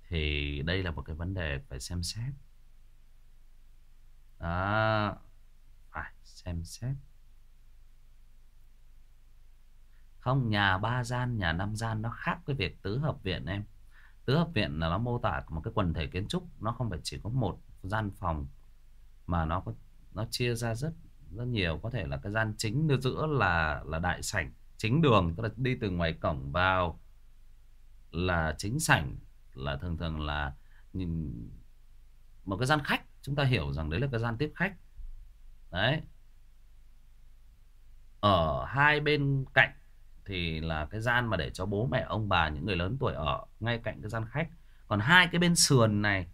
thì đây là một cái vấn đề phải xem xét. Đó, phải xem xét. Không, nhà ba gian, nhà năm gian nó khác với việc tứ hợp viện em tứ hợp viện là nó mô tả một cái quần thể kiến trúc, nó không phải chỉ có một gian phòng, mà nó có, nó chia ra rất rất nhiều. Có thể là cái gian chính giữa là là đại sảnh, chính đường, tức là đi từ ngoài cổng vào là chính sảnh, là thường thường là nhìn một cái gian khách. Chúng ta hiểu rằng đấy là cái gian tiếp khách. Đấy. Ở hai bên cạnh thì là cái gian mà để cho bố mẹ ông bà những người lớn tuổi ở ngay cạnh cái gian khách còn hai cái bên sườn này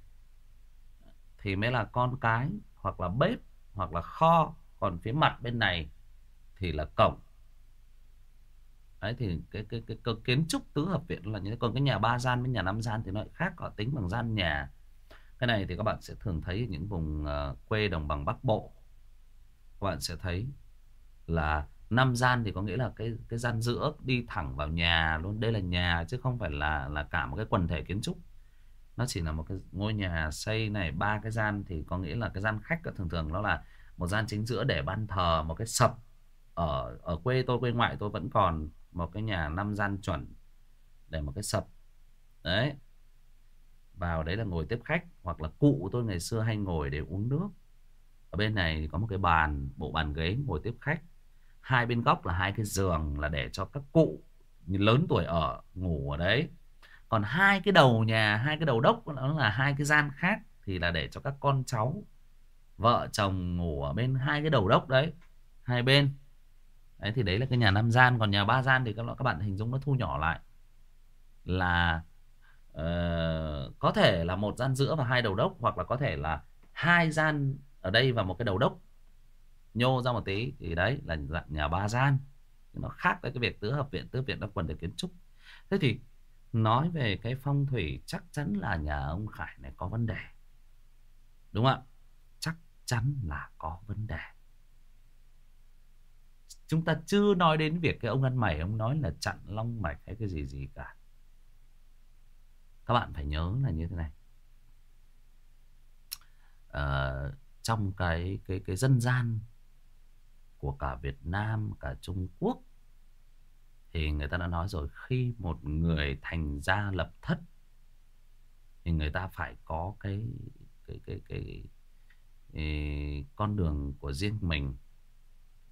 thì mới là con cái hoặc là bếp hoặc là kho còn phía mặt bên này thì là cổng Đấy thì cái cái cái, cái kiến trúc tứ hợp viện là như thế. Còn cái nhà ba gian với nhà năm gian thì nó lại khác. Họ tính bằng gian nhà. Cái này thì các bạn sẽ thường thấy ở những vùng uh, quê đồng bằng Bắc Bộ. Các bạn sẽ thấy là năm gian thì có nghĩa là cái cái gian giữa đi thẳng vào nhà luôn. Đây là nhà chứ không phải là là cả một cái quần thể kiến trúc. Nó chỉ là một cái ngôi nhà xây này, ba cái gian thì có nghĩa là cái gian khách thường thường nó là một gian chính giữa để ban thờ, một cái sập ở ở quê tôi, quê ngoại tôi vẫn còn, một cái nhà năm gian chuẩn để một cái sập đấy vào đấy là ngồi tiếp khách, hoặc là cụ tôi ngày xưa hay ngồi để uống nước ở bên này có một cái bàn, bộ bàn ghế ngồi tiếp khách hai bên góc là hai cái giường là để cho các cụ lớn tuổi ở ngủ ở đấy. Còn hai cái đầu nhà hai cái đầu đốc nó là hai cái gian khác thì là để cho các con cháu vợ chồng ngủ ở bên hai cái đầu đốc đấy hai bên. Đấy thì đấy là cái nhà năm gian còn nhà ba gian thì các các bạn hình dung nó thu nhỏ lại là uh, có thể là một gian giữa và hai đầu đốc hoặc là có thể là hai gian ở đây và một cái đầu đốc nhô ra một tí thì đấy là dạng nhà ba gian. Nó khác với cái việc tứ hợp viện tứ viện nó quần được kiến trúc. Thế thì nói về cái phong thủy chắc chắn là nhà ông Khải này có vấn đề. Đúng không ạ? Chắc chắn là có vấn đề. Chúng ta chưa nói đến việc cái ông ăn mày ông nói là chặn long mạch hay cái gì gì cả. Các bạn phải nhớ là như thế này. À, trong cái cái cái dân gian của cả Việt Nam cả Trung Quốc. Thì người ta đã nói rồi khi một người thành gia lập thất thì người ta phải có cái cái cái cái, cái, cái con đường của riêng mình.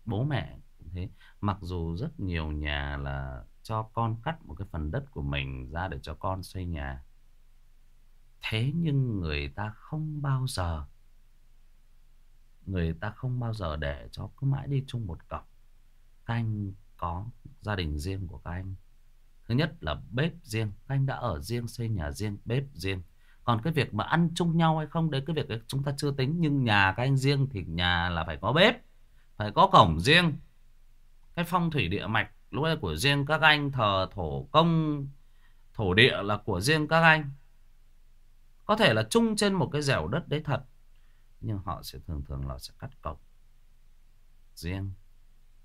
Bố mẹ cũng thế. Mặc dù rất nhiều nhà là cho con cắt một cái phần đất của mình ra để cho con xây nhà thế nhưng người ta không bao giờ người ta không bao giờ để cho cứ mãi đi chung một cọc các anh có gia đình riêng của các anh. Thứ nhất là bếp riêng. Các anh đã ở riêng, xây nhà riêng, bếp riêng. Còn cái việc mà ăn chung nhau hay không, đấy cái việc đấy chúng ta chưa tính. Nhưng nhà các anh riêng thì nhà là phải có bếp, phải có cổng riêng. Cái phong thủy địa mạch lúc ấy của riêng các anh, thờ, thổ công, thổ địa là của riêng các anh. Có thể là chung trên một cái dẻo đất đấy thật nhưng họ sẽ thường thường là sẽ cắt cọc riêng,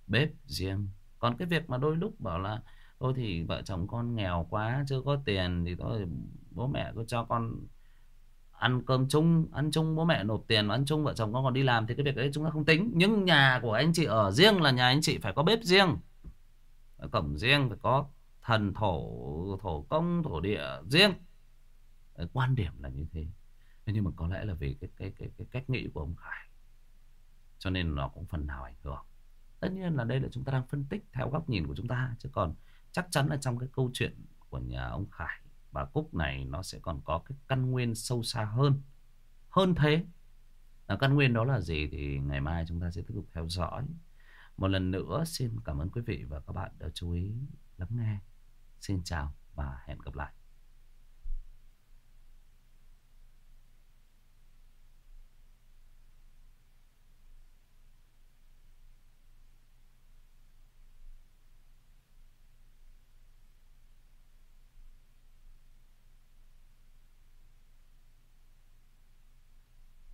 bếp riêng. Còn cái việc mà đôi lúc bảo là thôi thì vợ chồng con nghèo quá, chưa có tiền thì thôi, bố mẹ cứ cho con ăn cơm chung, ăn chung bố mẹ nộp tiền, ăn chung vợ chồng con còn đi làm. Thì cái việc đấy chúng ta không tính. Nhưng nhà của anh chị ở riêng là nhà anh chị phải có bếp riêng. Cổng riêng phải có thần thổ thổ công, thổ địa riêng. Quan điểm là như thế nhưng mà có lẽ là vì cái cái cái cái cách nghĩ của ông Khải. Cho nên nó cũng phần nào ảnh hưởng. Tất nhiên là đây là chúng ta đang phân tích theo góc nhìn của chúng ta, chứ còn chắc chắn là trong cái câu chuyện của nhà ông Khải, bà Cúc này nó sẽ còn có cái căn nguyên sâu xa hơn. Hơn thế, là căn nguyên đó là gì thì ngày mai chúng ta sẽ tiếp tục theo dõi. Một lần nữa, xin cảm ơn quý vị và các bạn đã chú ý lắng nghe. Xin chào và hẹn gặp lại.